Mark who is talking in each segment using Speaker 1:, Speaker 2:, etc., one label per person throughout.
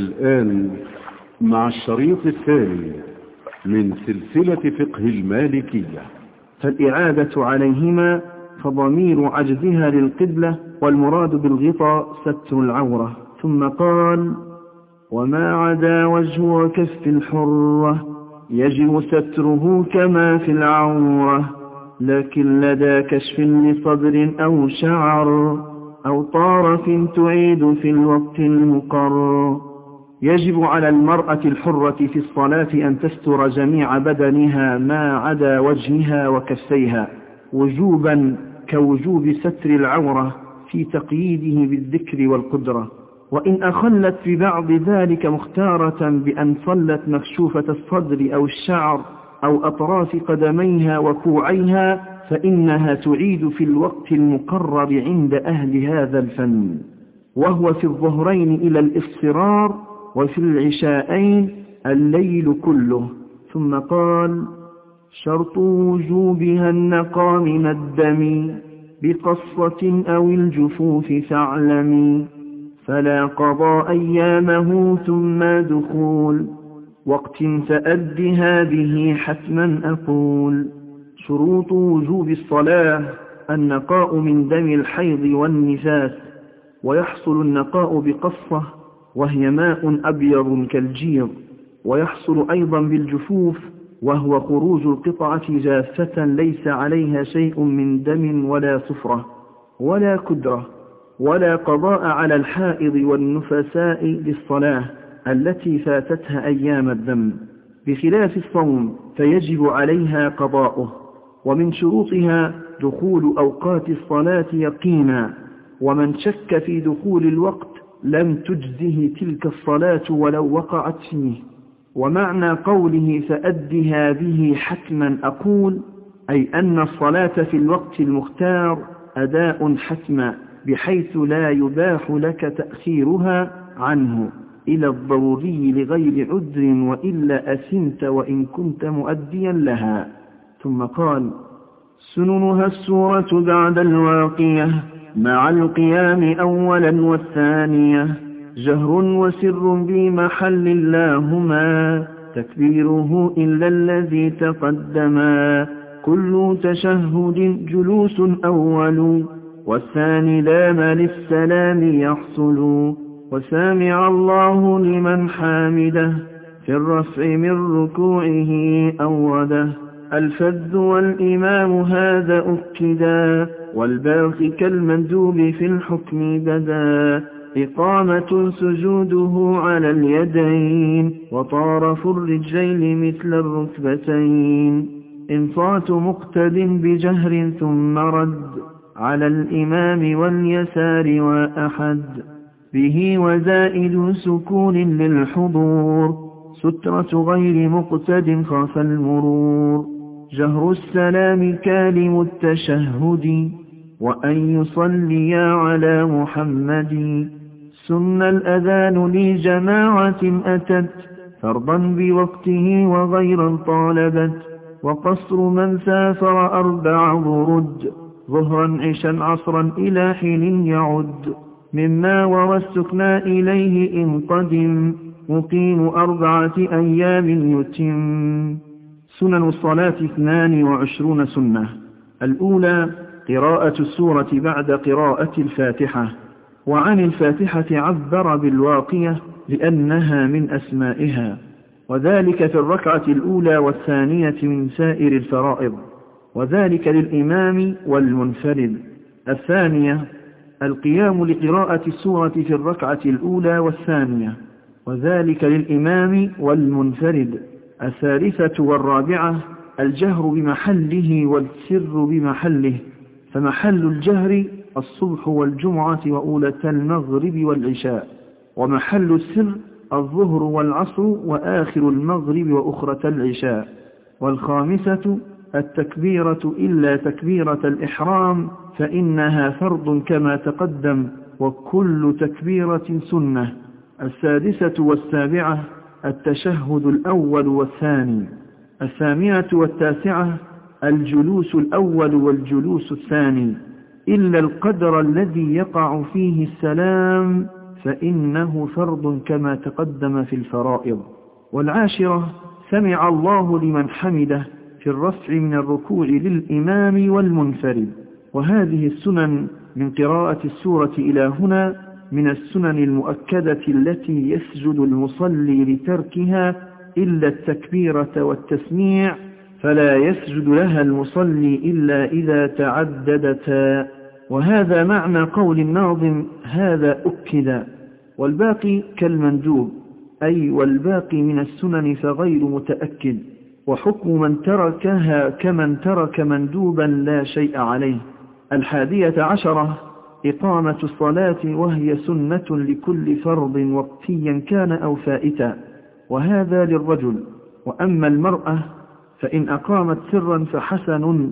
Speaker 1: والآن مع الشريط الثاني من سلسلة فقه المالكية
Speaker 2: فالإعادة عليهما فضمير عجزها للقبلة والمراد بالغطاء ستر العورة. ثم قال وما عدا وجه وكف الحرة يجب ستره كما في العورة لكن لدى كشف لصدر أو شعر أو طارف تعيد في الوقت المقر يجب على المرأة الحرة في الصلاة أن تستر جميع بدنها ما عدا وجهها وكفيها وجوبا كوجوب ستر العورة في تقييده بالذكر والقدرة. وإن أخلت ببعض ذلك مختارة بأن صلت مكشوفة الصدر أو الشعر أو أطراف قدميها وكوعيها فإنها تعيد في الوقت المقرر عند أهل هذا الفن. وهو في الظهرين إلى الإصفرار وفي العشاءين الليل كله. ثم قال شرط وجوبها النقى من الدم بقصة أو الجفوف فاعلمي فلا قضى أيامه ثم دخول. وقت فأدها به حتما أقول. شروط وجوب الصلاة النقاء من دم الحيض والنفاس. ويحصل النقاء بقصة وهي ماء أبيض كالجير ويحصل أيضا بالجفوف وهو خروج القطعة جافة ليس عليها شيء من دم ولا صفرة ولا كدرة ولا قضاء على الحائض والنفساء للصلاة التي فاتتها أيام الذنب بخلاف الصوم فيجب عليها قضاؤه ومن شروطها دخول أوقات الصلاة يقينا ومن شك في دخول الوقت لم تجزه تلك الصلاة ولو وقعت فيه. ومعنى قوله فأدها به حتما أقول أي أن الصلاة في الوقت المختار أداء حتما بحيث لا يباح لك تأخيرها عنه إلى الضروري لغير عذر وإلا أسنت وإن كنت مؤديا لها. ثم قال سننها السورة بعد الواقية. مع القيام أولا والثانية. جهر وسر بمحل اللهما تكبيره إلا الذي تقدما. كل تشهد جلوس أول. والثاني دام للسلام يحصل. وسامع الله لمن حامده. في الرفع من ركوعه أوده. الفذ والإمام هذا أكدا. والباقي كالمندوب في الحكم بدا. إقامة سجوده على اليدين وطارف الرجلين مثل الركبتين. إنصات مقتد بجهر ثم رد على الإمام واليسار وأحد. به وزائد سكون للحضور. سترة غير مقتد خاف المرور. جهر السلام كالم التشهد وأن يصلي على محمد. سن الأذان لجماعة أتت فرضا بوقته وغيرا طالبت. وقصر من سافر أربع ضرد ظهرا عشا عصرا إلى حين يعد. مما ورى السكنى إليه إن قدم مقيم أربعة أيام يتم. سنن الصلاة اثنان وعشرون سنة. الأولى قراءة السورة بعد قراءة الفاتحة. وعن الفاتحة عبر بالواقية لأنها من أسمائها. وذلك في الركعة الأولى والثانية من سائر الفرائض. وذلك للإمام والمنفرد. الثانية القيام لقراءة السورة في الركعة الأولى والثانية. وذلك للإمام والمنفرد. الثالثة والرابعة الجهر بمحله والسر بمحله. فمحل الجهر الصبح والجمعة وأولة المغرب والعشاء ومحل السر الظهر والعصر وآخر المغرب وأخرة العشاء والخامسة التكبيرة إلا تكبيرة الإحرام فإنها فرض كما تقدم وكل تكبيرة سنة. السادسة والسابعة التشهد الأول والثاني. الثامنة والتاسعة الجلوس الأول والجلوس الثاني إلا القدر الذي يقع فيه السلام فإنه فرض كما تقدم في الفرائض. والعاشرة سمع الله لمن حمده في الرفع من الركوع للإمام والمنفرد. وهذه السنن من قراءة السورة إلى هنا من السنن المؤكدة التي يسجد المصلي لتركها إلا التكبيرة والتسميع فلا يسجد لها المصلي إلا إذا تعددتا وهذا معنى قول الناظم هذا أكد. والباقي كالمندوب أي والباقي من السنن فغير متأكد. وحكم من تركها كمن ترك مندوبا لا شيء عليه. الحادية عشرة إقامة الصلاة وهي سنة لكل فرض وقتيا كان أو فائتا. وهذا للرجل. وأما المرأة فإن أقامت سرا فحسن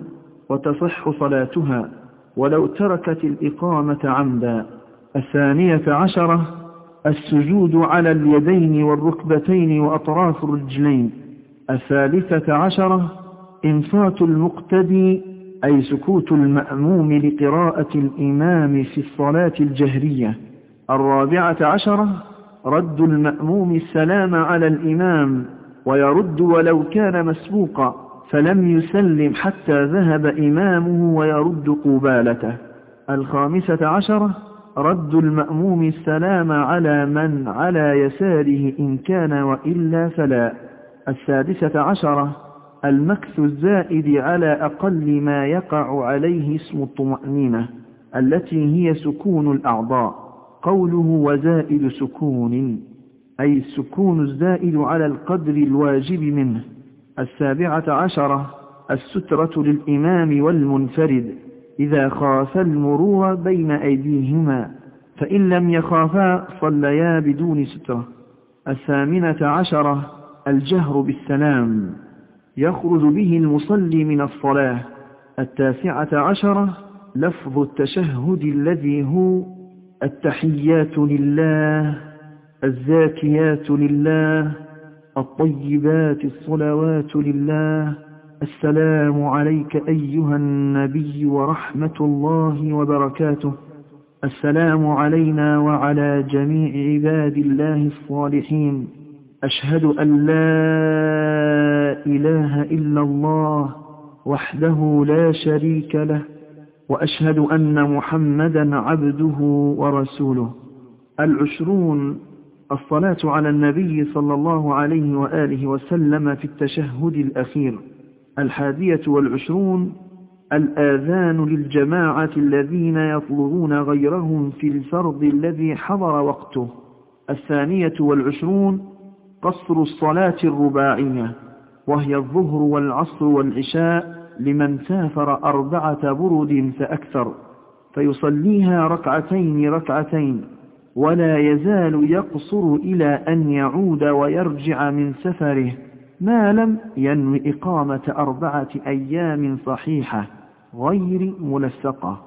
Speaker 2: وتصح صلاتها ولو تركت الإقامة عمدا. الثانية عشرة السجود على اليدين والركبتين وأطراف الرجلين. الثالثة عشرة إنصات المقتدي أي سكوت المأموم لقراءة الإمام في الصلاة الجهرية. الرابعة عشرة رد المأموم السلام على الإمام ويرد ولو كان مسبوقا فلم يسلم حتى ذهب إمامه ويرد قبالته. الخامسة عشرة رد المأموم السلام على من على يساره إن كان وإلا فلا. السادسة عشرة المكث الزائد على أقل ما يقع عليه اسم الطمأنينة التي هي سكون الأعضاء. قوله وزائد سكون. أي السكون الزائد على القدر الواجب منه. السابعة عشرة السترة للإمام والمنفرد. إذا خاف المرور بين أيديهما فإن لم يخافا صليا بدون سترة. الثامنة عشرة الجهر بالسلام. يخرج به المصلي من الصلاة. التاسعة عشرة لفظ التشهد الذي هو التحيات لله. الزاكيات لله الطيبات الصلوات لله. السلام عليك أيها النبي ورحمة الله وبركاته. السلام علينا وعلى جميع عباد الله الصالحين. أشهد أن لا إله إلا الله وحده لا شريك له وأشهد أن محمدا عبده ورسوله. العشرون الصلاة على النبي صلى الله عليه وآله وسلم في التشهد الأخير. الحادية والعشرون الآذان للجماعة الذين يطلبون غيرهم في الفرض الذي حضر وقته. الثانية والعشرون قصر الصلاة الرباعية وهي الظهر والعصر والعشاء لمن سافر أربعة برد فأكثر فيصليها ركعتين ركعتين. ولا يزال يقصر إلى أن يعود ويرجع من سفره ما لم ينو إقامة أربعة أيام صحيحة غير ملسقة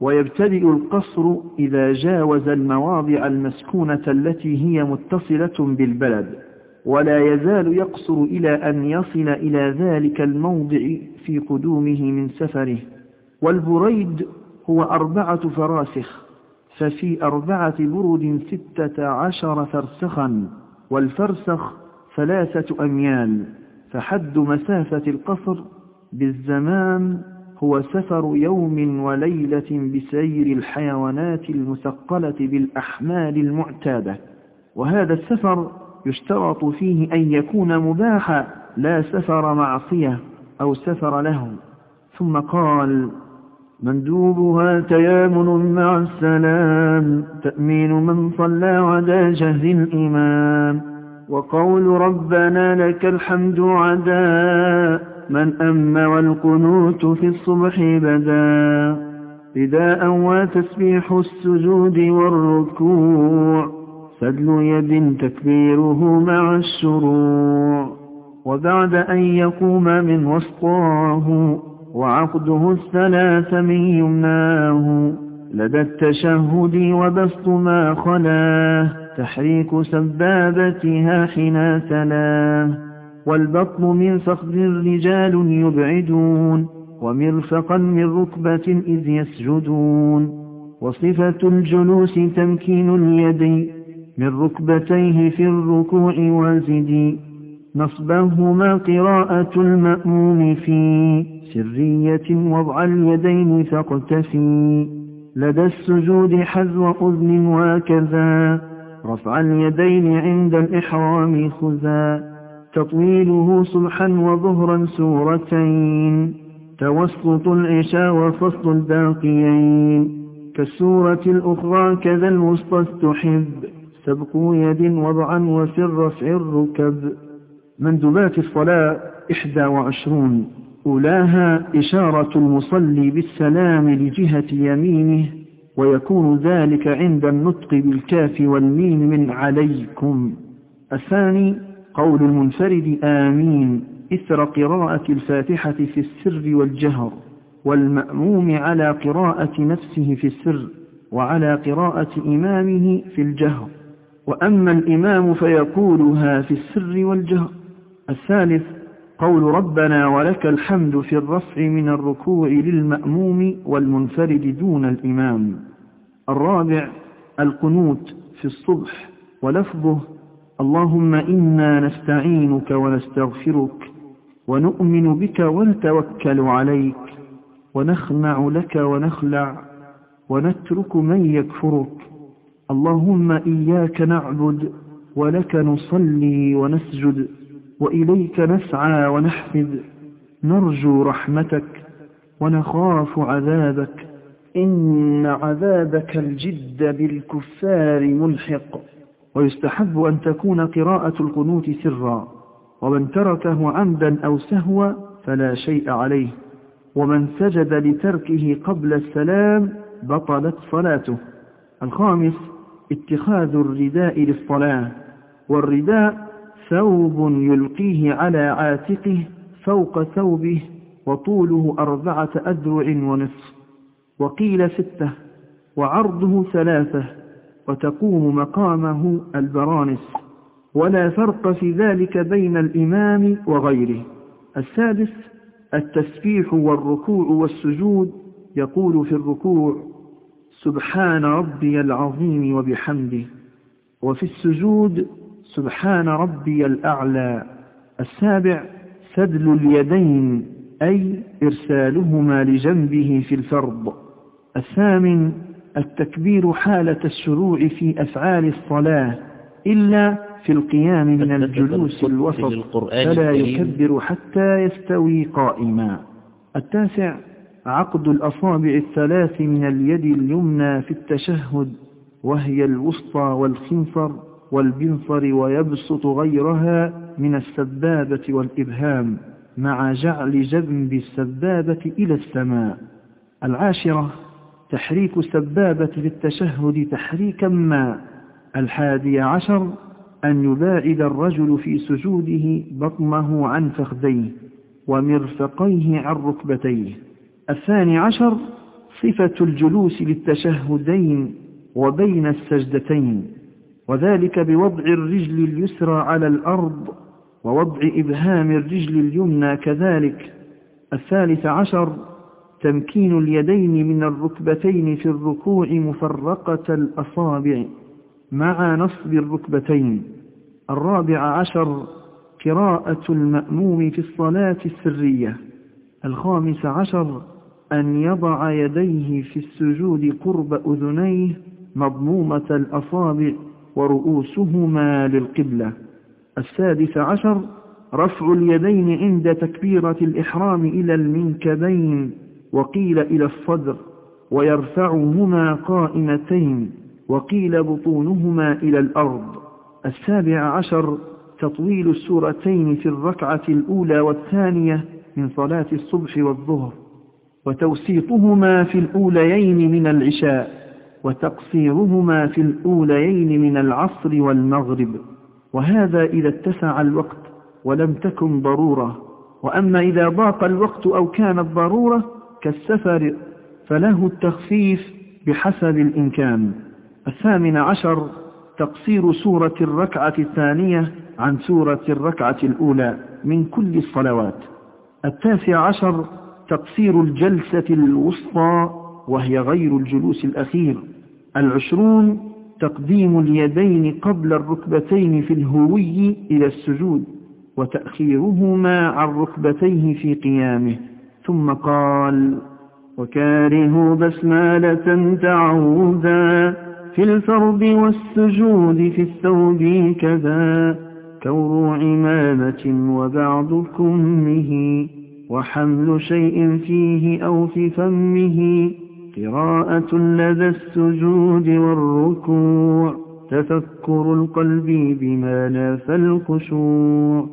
Speaker 2: ويبتدئ القصر إذا جاوز المواضع المسكونة التي هي متصلة بالبلد ولا يزال يقصر إلى أن يصل إلى ذلك الموضع في قدومه من سفره. والبريد هو أربعة فراسخ ففي أربعة برد ستة عشر فرسخا والفرسخ ثلاثة أميال فحد مسافة القصر بالزمان هو سفر يوم وليلة بسير الحيوانات المثقلة بالأحمال المعتادة. وهذا السفر يشترط فيه أن يكون مباحا لا سفر معصية أو سفر له ثم قال مندوبها تيامن مع السلام تأمين من صلى عدا جهد الإمام. وقول ربنا لك الحمد عدا من أم والقنوت في الصبح بدا. رداء وتسبيح السجود والركوع سدل يد تكبيره مع الشروع. وبعد أن يقوم من وسطاه وعقده الثلاث من يمناه. لدى التشهد وبسط ما خلاه. تحريك سبابتها حين تلاه. والبطن من فخذ رجال يبعدون. ومرفقا من ركبة إذ يسجدون. وصفة الجلوس تمكين اليدين من ركبتيه في الركوع وزدي نصبهما قراءة المأموم في سرية وضع اليدين فاقتفي. لدى السجود حذو أذن وكذا رفع اليدين عند الإحرام خذا. تطويله صبحا وظهرا سورتين. توسط العشاء وفصل الباقيين. كالسورة الأخرى كذا الوسطى استحب. سبق يد وضعا وفي الرفع الركب مندوبات الصلاة إحدى وعشرون. أولاها إشارة المصلي بالسلام لجهة يمينه ويكون ذلك عند النطق بالكاف والميم من عليكم. الثاني قول المنفرد آمين إثر قراءة الفاتحة في السر والجهر والمأموم على قراءة نفسه في السر وعلى قراءة إمامه في الجهر. وأما الإمام فيقولها في السر والجهر. الثالث قول ربنا ولك الحمد في الرفع من الركوع للمأموم والمنفرد دون الإمام. الرابع القنوت في الصبح ولفظه اللهم إنا نستعينك ونستغفرك ونؤمن بك ونتوكل عليك ونخنع لك ونخلع ونترك من يكفرك. اللهم إياك نعبد ولك نصلي ونسجد. وإليك نسعى ونحفد نرجو رحمتك ونخاف عذابك. إن عذابك الجد بالكفار ملحق. ويستحب أن تكون قراءة القنوت سرا. ومن تركه عمدا أو سهوا فلا شيء عليه. ومن سجد لتركه قبل السلام بطلت صلاته. الخامس اتخاذ الرداء للصلاة. والرداء ثوب يلقيه على عاتقه فوق ثوبه وطوله أربعة أذرع ونصف وقيل ستة وعرضه ثلاثة وتقوم مقامه البرانس ولا فرق في ذلك بين الإمام وغيره. السادس التسبيح والركوع والسجود يقول في الركوع سبحان ربي العظيم وبحمده وفي السجود سبحان ربي الأعلى. السابع سدل اليدين أي إرسالهما لجنبه في الفرض. الثامن التكبير حالة الشروع في أفعال الصلاة إلا في القيام من الجلوس الوسط فلا يكبر حتى يستوي قائما. التاسع عقد الأصابع الثلاث من اليد اليمنى في التشهد وهي الوسطى والخنصر والبنصر ويبسط غيرها من السبابة والإبهام مع جعل جنب السبابة إلى السماء. العاشرة تحريك السبابة في التشهد تحريكا ما. الحادي عشر أن يباعد الرجل في سجوده بطنه عن فخذيه ومرفقيه عن ركبتيه. الثاني عشر صفة الجلوس للتشهدين وبين السجدتين. وذلك بوضع الرجل اليسرى على الأرض ووضع إبهام الرجل اليمنى كذلك. الثالث عشر تمكين اليدين من الركبتين في الركوع مفرقة الأصابع مع نصب الركبتين. الرابع عشر قراءة المأموم في الصلاة السرية. الخامس عشر أن يضع يديه في السجود قرب أذنيه مضمومة الأصابع ورؤوسهما للقبلة. السادس عشر رفع اليدين عند تكبيرة الإحرام إلى المنكبين وقيل إلى الصدر ويرفعهما قائمتين وقيل بطونهما إلى الأرض. السابع عشر تطويل السورتين في الركعة الأولى والثانية من صلاة الصبح والظهر وتوسيطهما في الأوليين من العشاء. وتقصيرهما في الأوليين من العصر والمغرب. وهذا إذا اتسع الوقت ولم تكن ضرورة. وأما إذا ضاق الوقت أو كانت ضرورة كالسفر فله التخفيف بحسب الإمكان. الثامن عشر تقصير سورة الركعة الثانية عن سورة الركعة الأولى من كل الصلوات. التاسع عشر تقصير الجلسة الوسطى وهي غير الجلوس الأخير. العشرون تقديم اليدين قبل الركبتين في الهوي إلى السجود وتأخيرهما عن ركبتيه في قيامه. ثم قال وكارهوا بسمالة تعودا في الفرض والسجود في الثوب كذا كور عمامة وبعض كمه وحمل شيء فيه أو في فمه. قراءة لدى السجود والركوع. تفكر القلب بما نافى الخشوع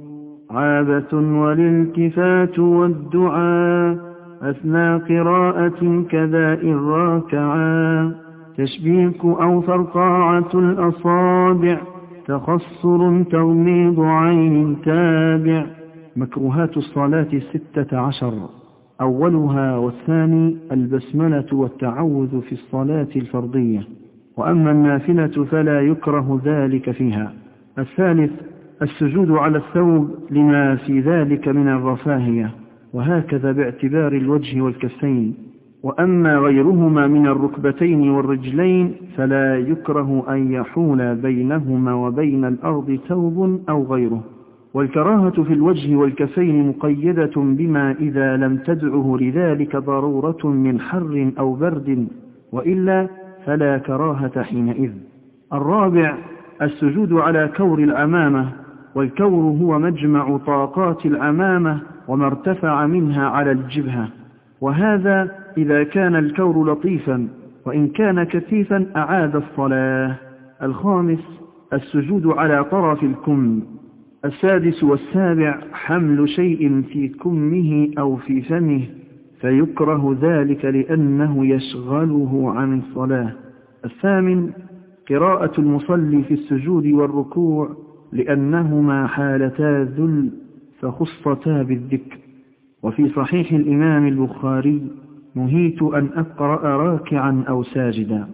Speaker 2: عابة والالتفات والدعاء. أثنى قراءة كذا إن راكعا. تشبيك أو فرقاعة الأصابع. تخصر تغميض عين تابع. مكروهات الصلاة ستة عشر. أولها والثاني البسملة والتعوذ في الصلاة الفرضية. وأما النافلة فلا يكره ذلك فيها. الثالث السجود على الثوب لما في ذلك من الرفاهية. وهكذا باعتبار الوجه والكفين. وأما غيرهما من الركبتين والرجلين فلا يكره أن يحول بينهما وبين الأرض ثوب أو غيره. والكراهة في الوجه والكفين مقيدة بما إذا لم تدعه لذلك ضرورة من حر أو برد وإلا فلا كراهة حينئذ. الرابع السجود على كور العمامة والكور هو مجمع طاقات العمامة وما ارتفع منها على الجبهة. وهذا إذا كان الكور لطيفا وإن كان كثيفا أعاد الصلاة. الخامس السجود على طرف الكم. السادس والسابع حمل شيء في كمه أو في فمه فيكره ذلك لأنه يشغله عن الصلاة. الثامن قراءة المصلي في السجود والركوع لأنهما حالتا ذل فخصتا بالذكر. وفي صحيح الإمام البخاري نهيت أن أقرأ راكعا أو ساجدا.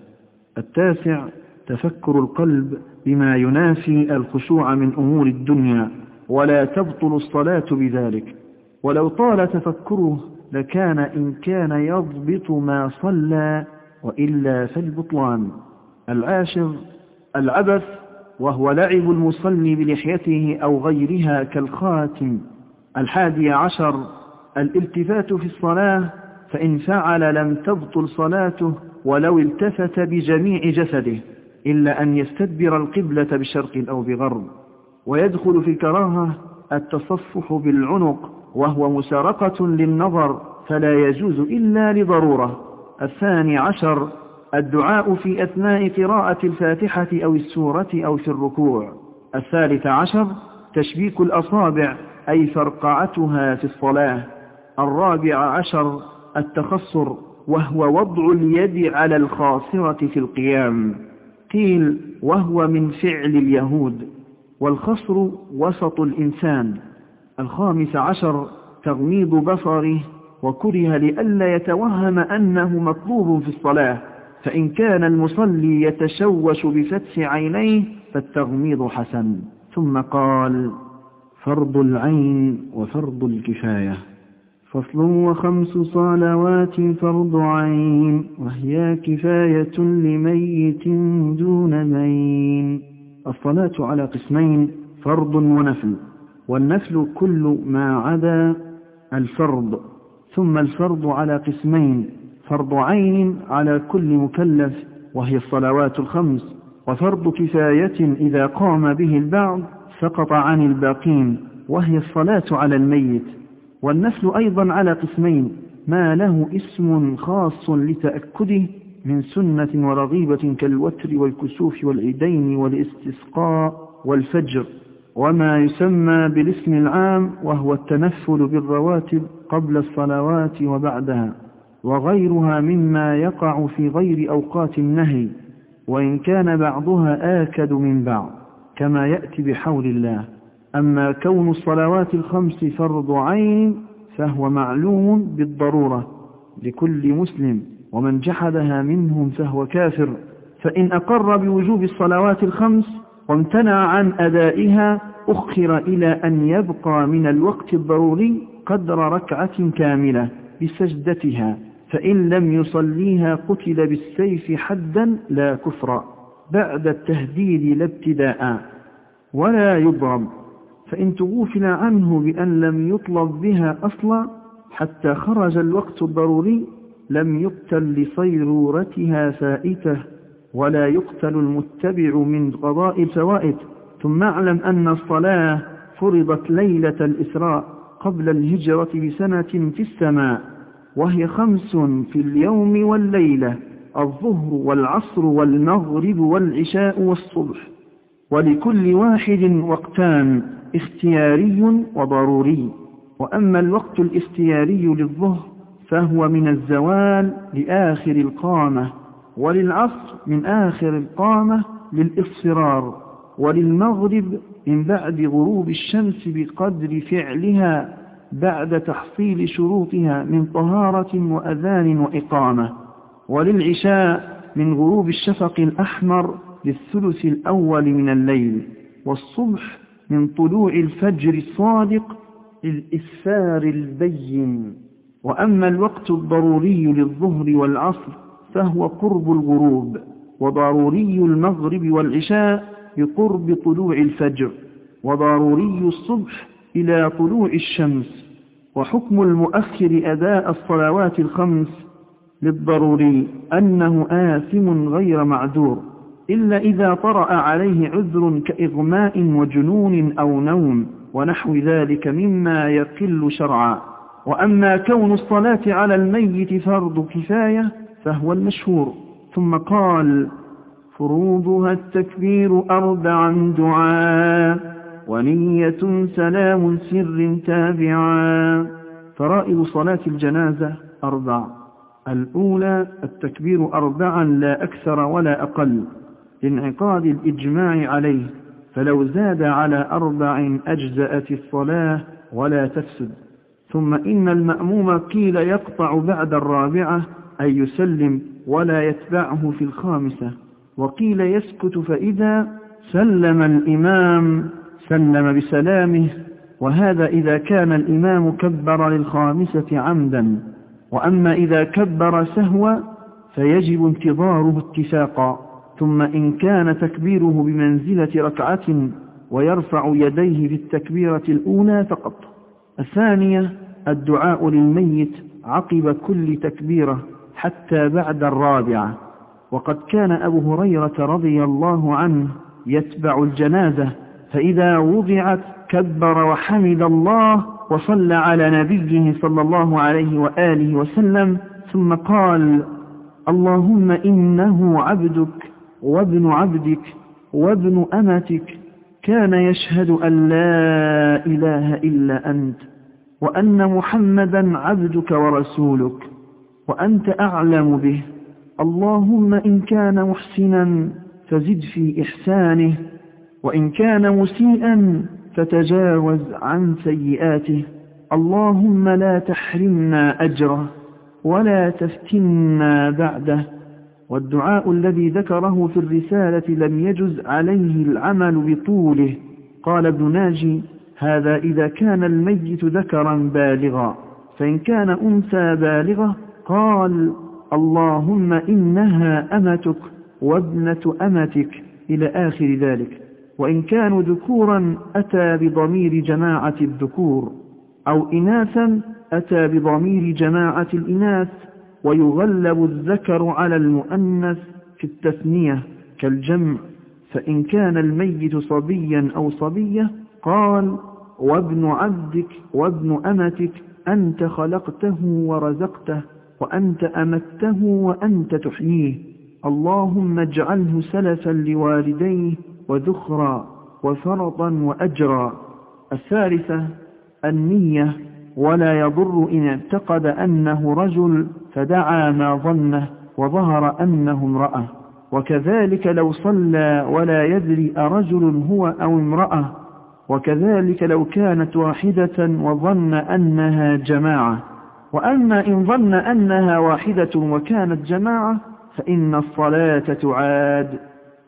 Speaker 2: التاسع تفكر القلب بما ينافي الخشوع من أمور الدنيا ولا تبطل الصلاة بذلك. ولو طال تفكره لكان إن كان يضبط ما صلى وإلا فالبطلان. العاشر العبث وهو لعب المصلي بلحيته أو غيرها كالخاتم. الحادي عشر الالتفات في الصلاة فإن فعل لم تبطل صلاته ولو التفت بجميع جسده. إلا أن يستدبر القبلة بشرق أو بغرب ويدخل في الكراهة التصفح بالعنق وهو مسارقة للنظر فلا يجوز إلا لضرورة. الثاني عشر الدعاء في أثناء قراءة الفاتحة أو السورة أو في الركوع. الثالث عشر تشبيك الأصابع أي فرقعتها في الصلاة. الرابع عشر التخصر وهو وضع اليد على الخاصرة في القيام. قيل وهو من فعل اليهود والخصر وسط الإنسان. الخامس عشر تغميض بصره وكره لئلا يتوهم أنه مطلوب في الصلاة. فإن كان المصلي يتشوش بفتح عينيه فالتغميض حسن. ثم قال فرض العين وفرض الكفاية. فصل وخمس صلوات فرض عين وهي كفاية لميت دون مين. الصلاة على قسمين فرض ونفل. والنفل كل ما عدا الفرض. ثم الفرض على قسمين فرض عين على كل مكلف وهي الصلوات الخمس. وفرض كفاية إذا قام به البعض سقط عن الباقين وهي الصلاة على الميت. والنفل أيضا على قسمين ما له اسم خاص لتأكده من سنة ورغيبة كالوتر والكسوف والعيدين والاستسقاء والفجر وما يسمى بالاسم العام وهو التنفل بالرواتب قبل الصلوات وبعدها وغيرها مما يقع في غير أوقات النهي وإن كان بعضها آكد من بعض كما يأتي بحول الله. أما كون الصلوات الخمس فرض عين فهو معلوم بالضرورة لكل مسلم ومن جحدها منهم فهو كافر. فإن أقر بوجوب الصلوات الخمس وامتنع عن أدائها أخر إلى أن يبقى من الوقت الضروري قدر ركعة كاملة بسجدتها فإن لم يصليها قتل بالسيف حدا لا كفرا بعد التهديد لا ابتداء ولا يضرب. فإن تغوفل عنه بأن لم يطلب بها أصلا حتى خرج الوقت الضروري لم يقتل لصيرورتها فائته ولا يقتل المتبع من قضاء الفوائد. ثم اعلم أن الصلاة فرضت ليلة الإسراء قبل الهجرة بسنة في السماء وهي خمس في اليوم والليلة الظهر والعصر والمغرب والعشاء والصبح. ولكل واحد وقتان اختياري وضروري. وأما الوقت الاختياري للظهر فهو من الزوال لآخر القامة وللعصر من آخر القامة للإصفرار وللمغرب من بعد غروب الشمس بقدر فعلها بعد تحصيل شروطها من طهارة وأذان وإقامة وللعشاء من غروب الشفق الأحمر للثلث الأول من الليل والصبح من طلوع الفجر الصادق للإسفار البين. وأما الوقت الضروري للظهر والعصر فهو قرب الغروب وضروري المغرب والعشاء بقرب طلوع الفجر وضروري الصبح إلى طلوع الشمس. وحكم المؤخر أداء الصلوات الخمس للضروري أنه آثم غير معذور. إلا إذا طرأ عليه عذر كإغماء وجنون أو نوم ونحو ذلك مما يقل شرعا. وأما كون الصلاة على الميت فرض كفاية فهو المشهور. ثم قال فروضها التكبير أربعا دعاء ونية سلام سر تابعا. فرائض صلاة الجنازة أربع. الأولى التكبير أربعا لا أكثر ولا أقل. لانعقاد الإجماع عليه فلو زاد على أربع أجزأت الصلاة ولا تفسد. ثم إن المأموم قيل يقطع بعد الرابعة أي يسلم ولا يتبعه في الخامسة. وقيل يسكت فإذا سلم الإمام سلم بسلامه. وهذا إذا كان الإمام كبر للخامسة عمدا. وأما إذا كبر سهوا فيجب انتظاره اتفاقا. ثم إن كان تكبيره بمنزلة ركعة ويرفع يديه في التكبيرة الأولى فقط. الثانية الدعاء للميت عقب كل تكبيرة حتى بعد الرابعة. وقد كان أبو هريرة رضي الله عنه يتبع الجنازة فإذا وضعت كبر وحمد الله وصلى على نبيه صلى الله عليه وآله وسلم ثم قال اللهم إنه عبدك وابن عبدك وابن أمتك كان يشهد أن لا إله إلا أنت وأن محمدا عبدك ورسولك وأنت أعلم به. اللهم إن كان محسنا فزد في إحسانه وإن كان مسيئا فتجاوز عن سيئاته. اللهم لا تحرمنا أجره ولا تفتنا بعده. والدعاء الذي ذكره في الرسالة لم يجز عليه العمل بطوله. قال ابن ناجي هذا إذا كان الميت ذكرا بالغا فإن كان أنثى بالغة قال اللهم إنها أمتك وابنة أمتك إلى آخر ذلك. وإن كانوا ذكورا أتى بضمير جماعة الذكور أو إناثا أتى بضمير جماعة الإناث ويغلب الذكر على المؤنث في التثنية كالجمع فإن كان الميت صبيا أو صبية قال وابن عبدك وابن أمتك أنت خلقته ورزقته وأنت أمته وأنت تحييه. اللهم اجعله سلفا لوالديه وذخرا وفرطا وأجرا. الثالثة النية ولا يضر إن اعتقد أنه رجل فدعا ما ظنه وظهر أنه امرأة. وكذلك لو صلى ولا يدري أرجل هو أو امرأة. وكذلك لو كانت واحدة وظن أنها جماعة. وأما إن ظن أنها واحدة وكانت جماعة فإن الصلاة تعاد.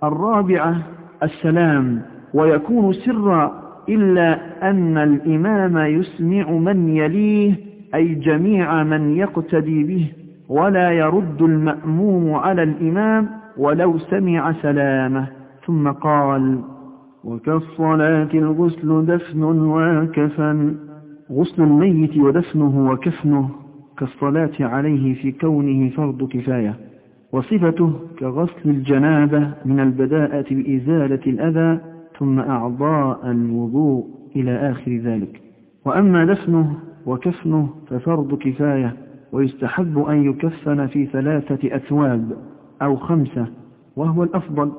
Speaker 2: الرابعة السلام. ويكون سرا إلا أن الإمام يسمع من يليه أي جميع من يقتدي به ولا يرد المأموم على الإمام ولو سمع سلامه. ثم قال وكالصلاة الغسل دفن وكفن غسل الميت ودفنه وكفنه كالصلاة عليه في كونه فرض كفاية. وصفته كغسل الجنابة من البداءة بإزالة الأذى ثم أعضاء الوضوء إلى آخر ذلك. وأما دفنه وكفنه ففرض كفاية ويستحب أن يكفن في ثلاثة أثواب أو خمسة وهو الأفضل.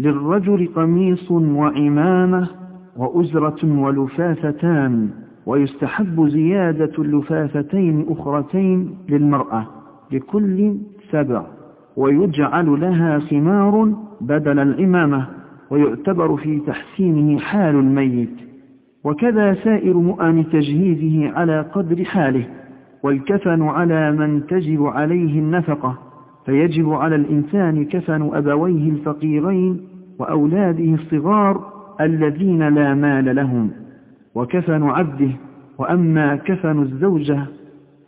Speaker 2: للرجل قميص وعمامة وأزرة ولفافتان ويستحب زيادة اللفافتين أخرتين للمرأة لكل سبع ويجعل لها خمار بدل العمامة. ويعتبر في تحسينه حال الميت. وكذا سائر مؤن تجهيزه على قدر حاله والكفن على من تجب عليه النفقة. فيجب على الإنسان كفن أبويه الفقيرين وأولاده الصغار الذين لا مال لهم. وكفن عبده وأما كفن الزوجة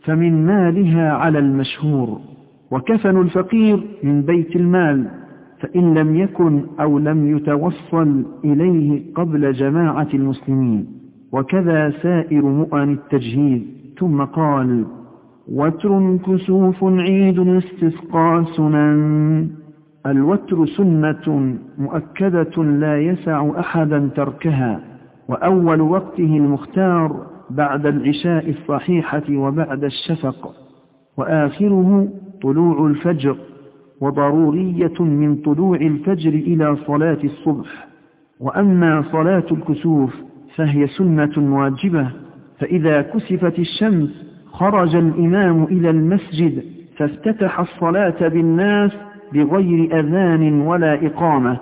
Speaker 2: فمن مالها على المشهور. وكفن الفقير من بيت المال. فإن لم يكن أو لم يتوصل إليه قبل جماعة المسلمين. وكذا سائر مؤن التجهيز. ثم قال وتر كسوف عيد استسقى سنن. الوتر سنة مؤكدة لا يسع أحدا تركها. وأول وقته المختار بعد العشاء الصحيحة وبعد الشفق. وآخره طلوع الفجر. وضرورية من طلوع الفجر إلى صلاة الصبح. وأما صلاة الكسوف فهي سنة واجبة فإذا كسفت الشمس خرج الإمام إلى المسجد فافتتح الصلاة بالناس بغير أذان ولا إقامة.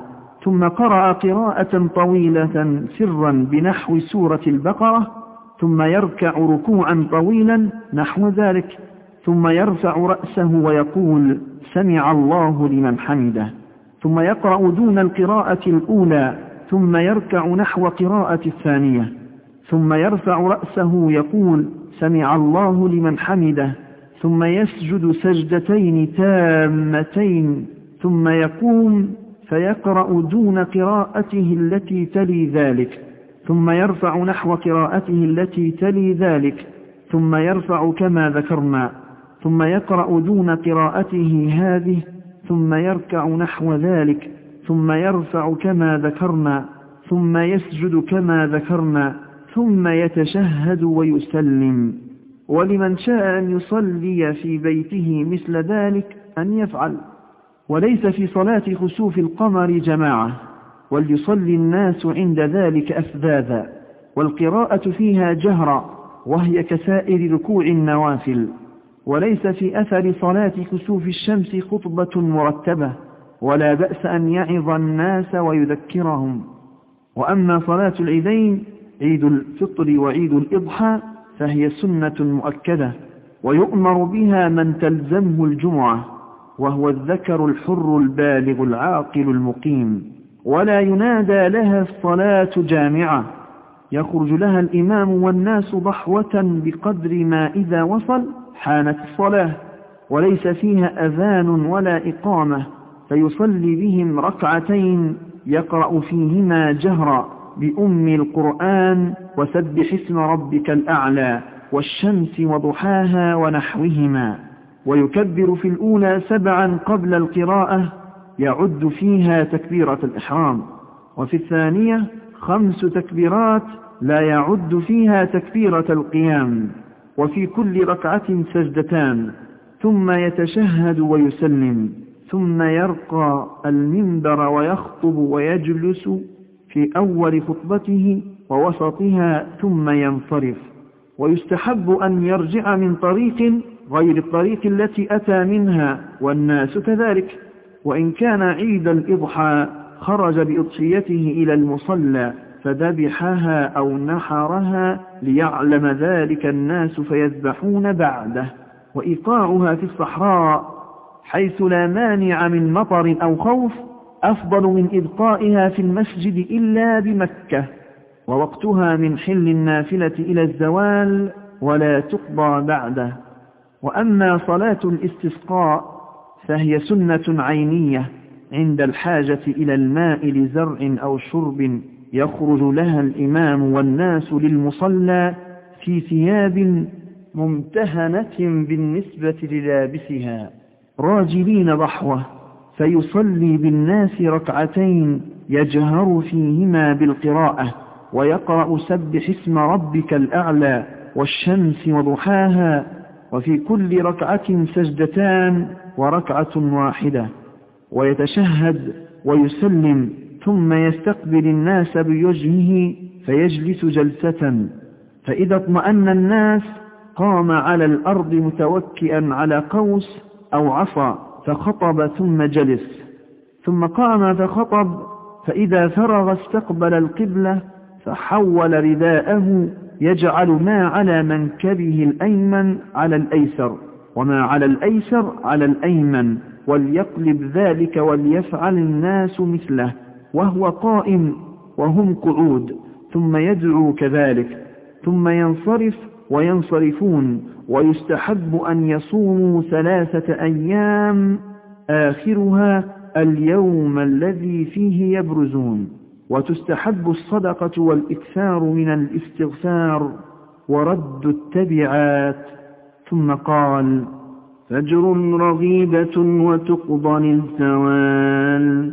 Speaker 2: ثم قرأ قراءة طويلة سرا بنحو سورة البقرة ثم يركع ركوعا طويلا نحو ذلك ثم يرفع رأسه ويقول سمع الله لمن حمده ثم يقرأ دون القراءة الأولى ثم يركع نحو قراءة الثانية ثم يرفع رأسه يقول سمع الله لمن حمده ثم يسجد سجدتين تامتين ثم يقوم فيقرأ دون قراءته التي تلي ذلك ثم يرفع نحو قراءته التي تلي ذلك ثم يرفع كما ذكرنا. ثم يقرأ دون قراءته هذه ثم يركع نحو ذلك ثم يرفع كما ذكرنا ثم يسجد كما ذكرنا ثم يتشهد ويسلم. ولمن شاء أن يصلي في بيته مثل ذلك أن يفعل. وليس في صلاة خسوف القمر جماعة وليصلي الناس عند ذلك أفذاذا. والقراءة فيها جهرا وهي كسائر ركوع النوافل. وليس في أثر صلاة كسوف الشمس خطبة مرتبة ولا بأس أن يعظ الناس ويذكرهم. وأما صلاة العيدين عيد الفطر وعيد الإضحى فهي سنة مؤكدة ويؤمر بها من تلزمه الجمعة وهو الذكر الحر البالغ العاقل المقيم. ولا ينادى لها الصلاة جامعة يخرج لها الإمام والناس ضحوة بقدر ما إذا وصل حانت الصلاة وليس فيها أذان ولا إقامة فيصلي بهم ركعتين يقرأ فيهما جهرا بأم القرآن وسبح اسم ربك الأعلى والشمس وضحاها ونحوهما. ويكبر في الأولى سبعا قبل القراءة يعد فيها تكبيرة الإحرام. وفي الثانية خمس تكبيرات لا يعد فيها تكبيرة القيام. وفي كل ركعة سجدتان ثم يتشهد ويسلم ثم يرقى المنبر ويخطب ويجلس في أول خطبته ووسطها ثم ينصرف. ويستحب أن يرجع من طريق غير الطريق التي أتى منها والناس كذلك. وإن كان عيد الإضحى خرج بأضحيته إلى المصلى. فذبحها أو نحرها ليعلم ذلك الناس فيذبحون بعده وإيقاعها في الصحراء حيث لا مانع من مطر أو خوف أفضل من إبقائها في المسجد إلا بمكة ووقتها من حل النافلة إلى الزوال ولا تقضى بعده. وأما صلاة الاستسقاء فهي سنة عينية عند الحاجة إلى الماء لزرع أو شرب يخرج لها الإمام والناس للمصلى في ثياب ممتهنة بالنسبة للابسها. راجلين ضحوة فيصلي بالناس ركعتين يجهر فيهما بالقراءة ويقرأ سبح اسم ربك الأعلى والشمس وضحاها وفي كل ركعة سجدتان وركعة واحدة. ويتشهد ويسلم ثم يستقبل الناس بوجهه فيجلس جلسة. فإذا اطمأن الناس قام على الأرض متوكئا على قوس أو عصا فخطب ثم جلس. ثم قام فخطب فإذا فرغ استقبل القبلة فحول رداءه يجعل ما على منكبه الأيمن على الأيسر وما على الأيسر على الأيمن. وليقلب ذلك وليفعل الناس مثله. وهو قائم وهم قعود ثم يدعو كذلك ثم ينصرف وينصرفون ويستحب أن يصوموا ثلاثة أيام آخرها اليوم الذي فيه يبرزون. وتستحب الصدقة والإكثار من الاستغفار ورد التبعات. ثم قال فجر رغيبة وتقضى الزوال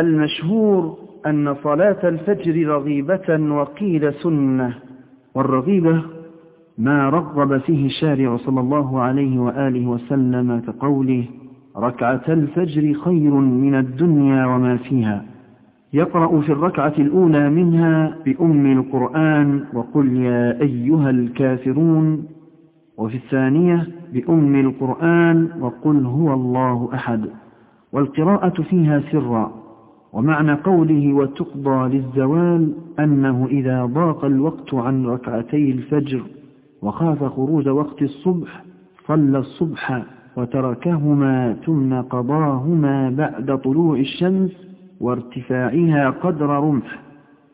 Speaker 2: المشهور أن صلاة الفجر رغيبة وقيل سنة والرغيبة ما رغب فيه الشارع صلى الله عليه وآله وسلم كقوله ركعة الفجر خير من الدنيا وما فيها. يقرأ في الركعة الأولى منها بأم القرآن وقل يا أيها الكافرون. وفي الثانية بأم القرآن وقل هو الله أحد. والقراءة فيها سرا ومعنى قوله وتقضى للزوال أنه إذا ضاق الوقت عن ركعتي الفجر وخاف خروج وقت الصبح صلى الصبح وتركهما ثم قضاهما بعد طلوع الشمس وارتفاعها قدر رمح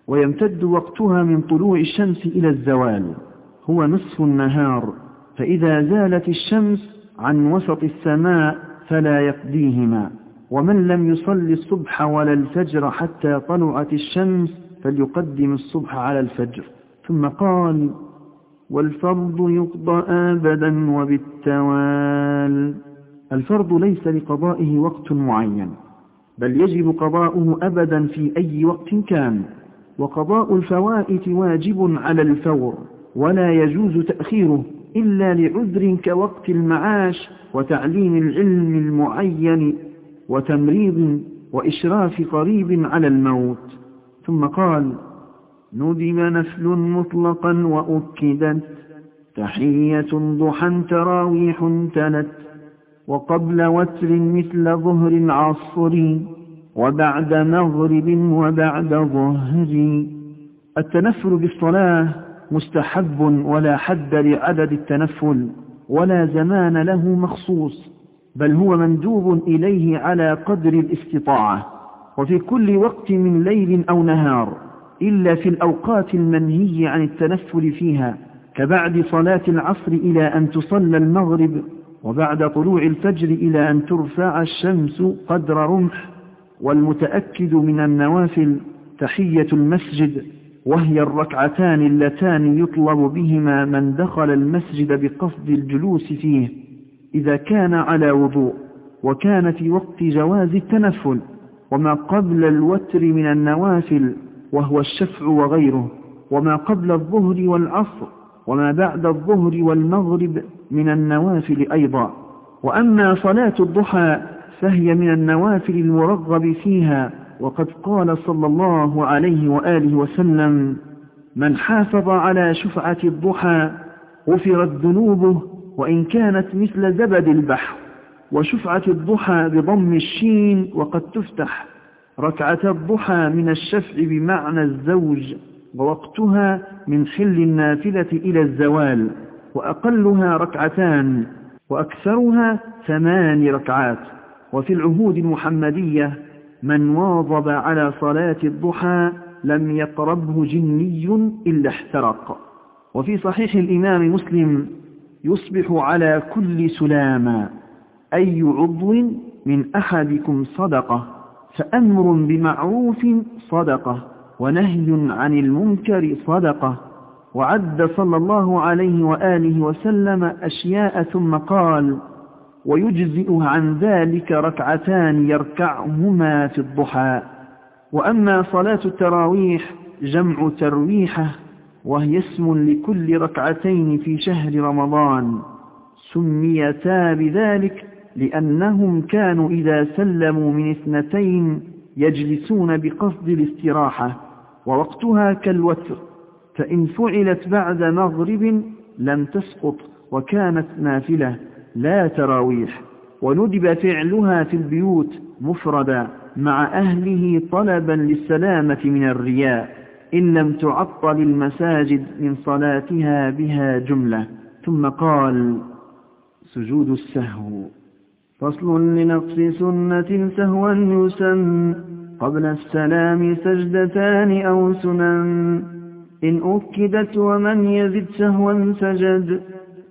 Speaker 2: ويمتد وقتها من طلوع الشمس إلى الزوال هو نصف النهار فإذا زالت الشمس عن وسط السماء فلا يقضيهما ومن لم يصل الصبح ولا الفجر حتى طلعت الشمس فليقدم الصبح على الفجر. ثم قال والفرض يقضى أبدا وبالتوال. الفرض ليس لقضائه وقت معين بل يجب قضاؤه أبدا في أي وقت كان. وقضاء الفوائت واجب على الفور ولا يجوز تأخيره إلا لعذر كوقت المعاش وتعليم العلم المعين وتمريض وإشراف قريب على الموت. ثم قال ندب نفل مطلقا وأكدت تحية ضحى تراويح تلت وقبل وتر مثل ظهر عصر وبعد مغرب وبعد ظهر. التنفل بالصلاة مستحب ولا حد لعدد التنفل ولا زمان له مخصوص. بل هو مندوب إليه على قدر الاستطاعة وفي كل وقت من ليل أو نهار إلا في الأوقات المنهي عن التنفل فيها كبعد صلاة العصر إلى أن تصلى المغرب وبعد طلوع الفجر إلى أن ترفع الشمس قدر رمح والمتأكد من النوافل تحية المسجد وهي الركعتان اللتان يطلب بهما من دخل المسجد بقصد الجلوس فيه. إذا كان على وضوء وكان في وقت جواز التنفل وما قبل الوتر من النوافل وهو الشفع وغيره وما قبل الظهر والعصر وما بعد الظهر والمغرب من النوافل أيضا. وأما صلاة الضحى فهي من النوافل المرغب فيها وقد قال صلى الله عليه وآله وسلم من حافظ على شفعة الضحى غفرت ذنوبه وإن كانت مثل زبد البحر وشفعة الضحى بضم الشين وقد تفتح ركعة الضحى من الشفع بمعنى الزوج ووقتها من حل النافلة إلى الزوال وأقلها ركعتان وأكثرها ثمان ركعات وفي العهود المحمدية من واظب على صلاة الضحى لم يقربه جني إلا احترق وفي صحيح الإمام مسلم يصبح على كل سلامة. أي عضو من أحدكم صدقة فأمر بمعروف صدقة ونهي عن المنكر صدقة. وعد صلى الله عليه وآله وسلم أشياء ثم قال ويجزئ عن ذلك ركعتان يركعهما في الضحى. وأما صلاة التراويح جمع ترويحة. وهي اسم لكل ركعتين في شهر رمضان. سميتا بذلك لأنهم كانوا إذا سلموا من اثنتين يجلسون بقصد الاستراحة ووقتها كالوتر فإن فعلت بعد مغرب لم تسقط وكانت نافلة لا تراويح. وندب فعلها في البيوت مفردا مع أهله طلبا للسلامة من الرياء. إن لم تعطل المساجد من صلاتها بها جملة. ثم قال سجود السهو. فصل لنقص سنة سهوا يسن قبل السلام سجدتان أو سنن. إن أكدت ومن يزد سهوا سجد.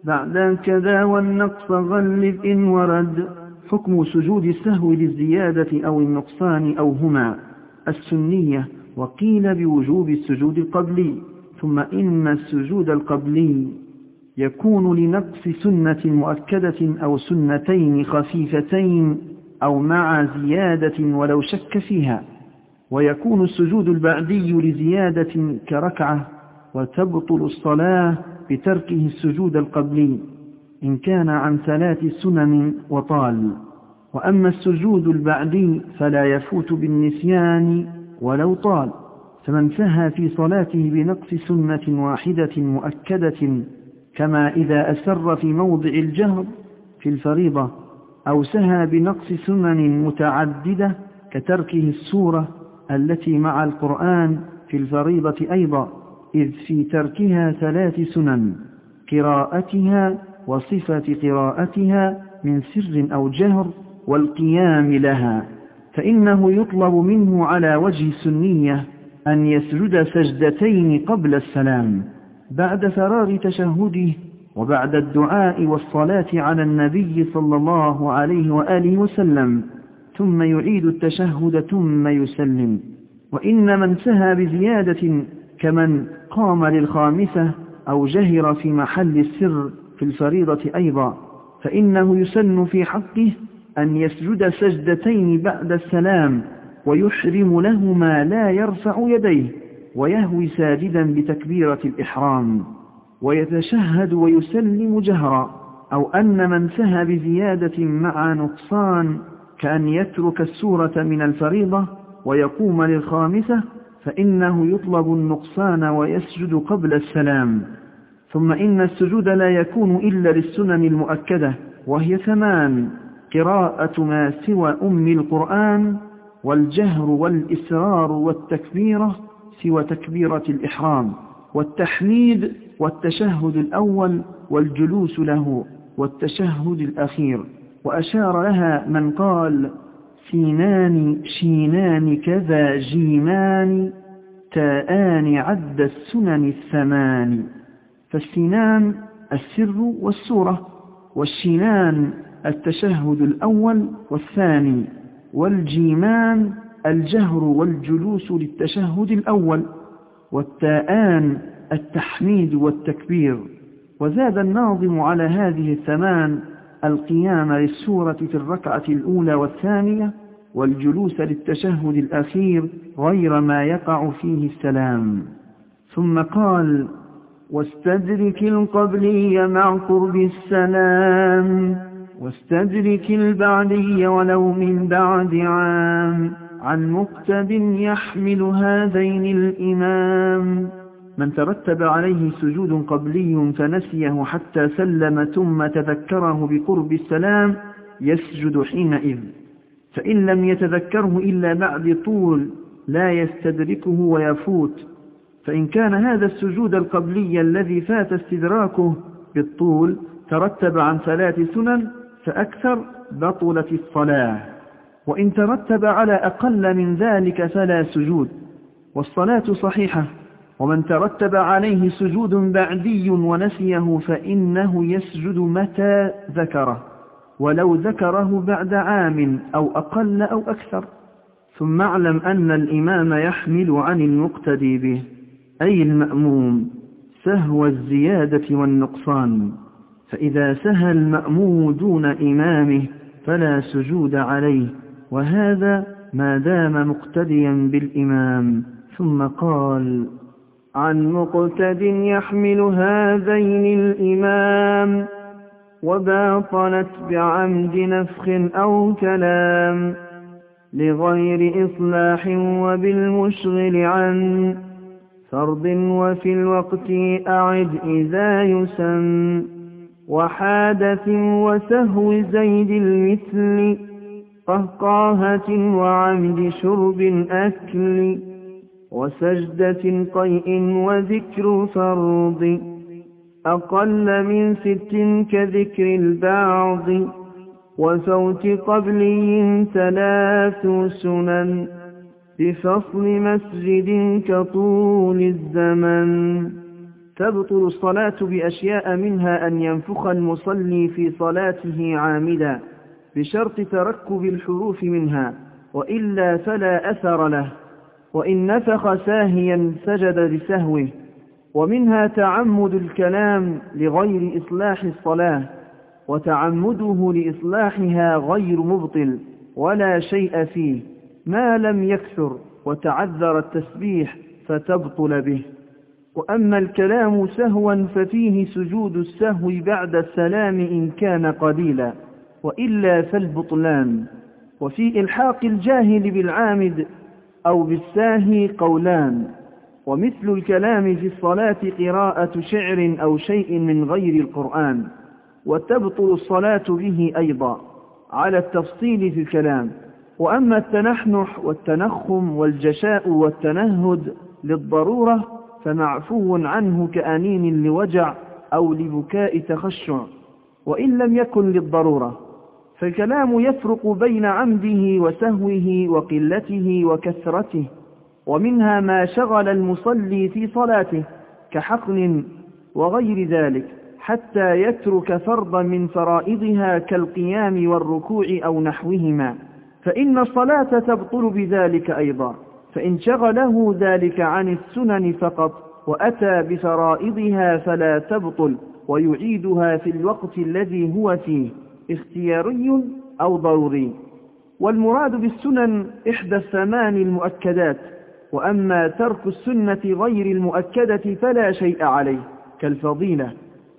Speaker 2: بعد كذا والنقص غلب إن ورد. حكم سجود السهو للزيادة أو النقصان أو هما. السنية وقيل بوجوب السجود القبلي ثم إن السجود القبلي يكون لنقص سنة مؤكدة أو سنتين خفيفتين أو مع زيادة ولو شك فيها ويكون السجود البعدي لزيادة كركعة وتبطل الصلاة بتركه السجود القبلي إن كان عن ثلاث سنن وطال. وأما السجود البعدي فلا يفوت بالنسيان ولو طال فمن سهى في صلاته بنقص سنة واحدة مؤكدة كما إذا أسر في موضع الجهر في الفريضة أو سهى بنقص سنن متعددة كتركه السورة التي مع القرآن في الفريضة أيضا إذ في تركها ثلاث سنن قراءتها وصفة قراءتها من سر أو جهر والقيام لها. فإنه يطلب منه على وجه السنية أن يسجد سجدتين قبل السلام بعد فرار تشهده وبعد الدعاء والصلاة على النبي صلى الله عليه وآله وسلم ثم يعيد التشهد ثم يسلم. وإن من سهى بزيادة كمن قام للخامسة أو جهر في محل السر في الفريضة أيضا فإنه يسن في حقه أن يسجد سجدتين بعد السلام ويحرم له ما لا يرفع يديه ويهوي ساجدا بتكبيرة الإحرام ويتشهد ويسلم جهرا أو أن من سهى بزيادة مع نقصان كأن يترك السورة من الفريضة ويقوم للخامسة فإنه يطلب النقصان ويسجد قبل السلام ثم إن السجود لا يكون إلا للسنن المؤكدة وهي ثمان قراءة ما سوى أم القرآن والجهر والإسرار والتكبيرة سوى تكبيرة الإحرام والتحميد والتشهد الأول والجلوس له والتشهد الأخير وأشار لها من قال سينان شينان كذا جيمان تاءان عد السنن الثمان فالسنان السر والسورة والشينان التشهد الأول والثاني والجيمان الجهر والجلوس للتشهد الأول والتاءان التحميد والتكبير وزاد الناظم على هذه الثمان القيام للسورة في الركعة الأولى والثانية والجلوس للتشهد الأخير غير ما يقع فيه السلام ثم قال واستدرك القبلي مع قرب السلام واستدرك البعدي ولو من بعد عام. عن مكتب يحمل هذين الإمام. من ترتب عليه سجود قبلي فنسيه حتى سلم ثم تذكره بقرب السلام. يسجد حينئذ. فإن لم يتذكره إلا بعد طول لا يستدركه ويفوت. فإن كان هذا السجود القبلي الذي فات استدراكه بالطول ترتب عن ثلاث سنن فأكثر بطلت الصلاة وإن ترتب على أقل من ذلك فلا سجود والصلاة صحيحة ومن ترتب عليه سجود بعدي ونسيه فإنه يسجد متى ذكره ولو ذكره بعد عام أو أقل أو أكثر. ثم اعلم أن الإمام يحمل عن المقتدي به أي المأموم سهو الزيادة والنقصان. فإذا سهى المأموم دون إمامه فلا سجود عليه وهذا ما دام مقتديا بالإمام. ثم قال عن مقتد يحمل هذين الإمام وباطلت بعمد نفخ أو كلام لغير إصلاح وبالمشغل عن فرض وفي الوقت أعد إذا يسم وحادث وسهو زيد المثل قهقاهة وعمد شرب أكل وسجدة قيء وذكر فرض أقل من ست كذكر البعض وفوت قبلي ثلاث سنن بفصل مسجد كطول الزمن. تبطل الصلاة بأشياء منها أن ينفخ المصلي في صلاته عامدا بشرط تركب الحروف منها وإلا فلا أثر له وإن نفخ ساهيا سجد لسهوه ومنها تعمد الكلام لغير إصلاح الصلاة وتعمده لإصلاحها غير مبطل ولا شيء فيه ما لم يكثر وتعذر التسبيح فتبطل به. وأما الكلام سهوا ففيه سجود السهو بعد السلام إن كان قليلا وإلا فالبطلان. وفي إلحاق الجاهل بالعامد أو بالساهي قولان. ومثل الكلام في الصلاة قراءة شعر أو شيء من غير القرآن. وتبطل الصلاة به أيضا على التفصيل في الكلام. وأما التنحنح والتنخم والجشاء والتنهد للضرورة فمعفو عنه كأنين لوجع أو لبكاء تخشع وإن لم يكن للضرورة. فالكلام يفرق بين عمده وسهوه وقلته وكثرته ومنها ما شغل المصلي في صلاته كحقن وغير ذلك حتى يترك فرضا من فرائضها كالقيام والركوع أو نحوهما. فإن الصلاة تبطل بذلك أيضا. فإن شغله ذلك عن السنن فقط وأتى بفرائضها فلا تبطل ويعيدها في الوقت الذي هو فيه اختياري أو ضروري. والمراد بالسنن إحدى الثمان المؤكدات وأما ترك السنة غير المؤكدة فلا شيء عليه كالفضيلة.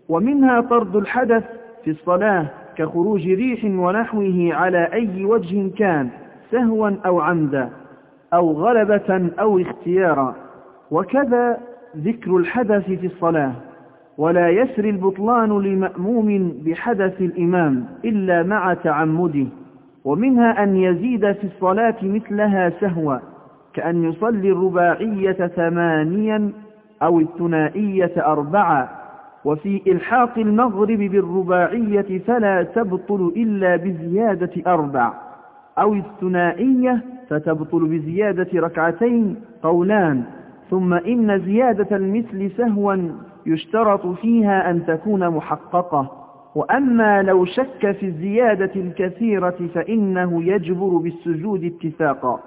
Speaker 2: ومنها طرد الحدث في الصلاة كخروج ريح ونحوه على أي وجه كان سهوا أو عمدا. أو غلبة أو اختيارا. وكذا ذكر الحدث في الصلاة. ولا يسري البطلان لمأموم بحدث الإمام إلا مع تعمده. ومنها أن يزيد في الصلاة مثلها سهوا كأن يصلي الرباعية ثمانيا أو الثنائية أربعا وفي إلحاق المغرب بالرباعية فلا تبطل إلا بزيادة أربع أو الثنائية فتبطل بزيادة ركعتين قولان ثم إن زيادة المثل سهوا يشترط فيها أن تكون محققة. وأما لو شك في الزيادة الكثيرة فإنه يجبر بالسجود اتفاقا.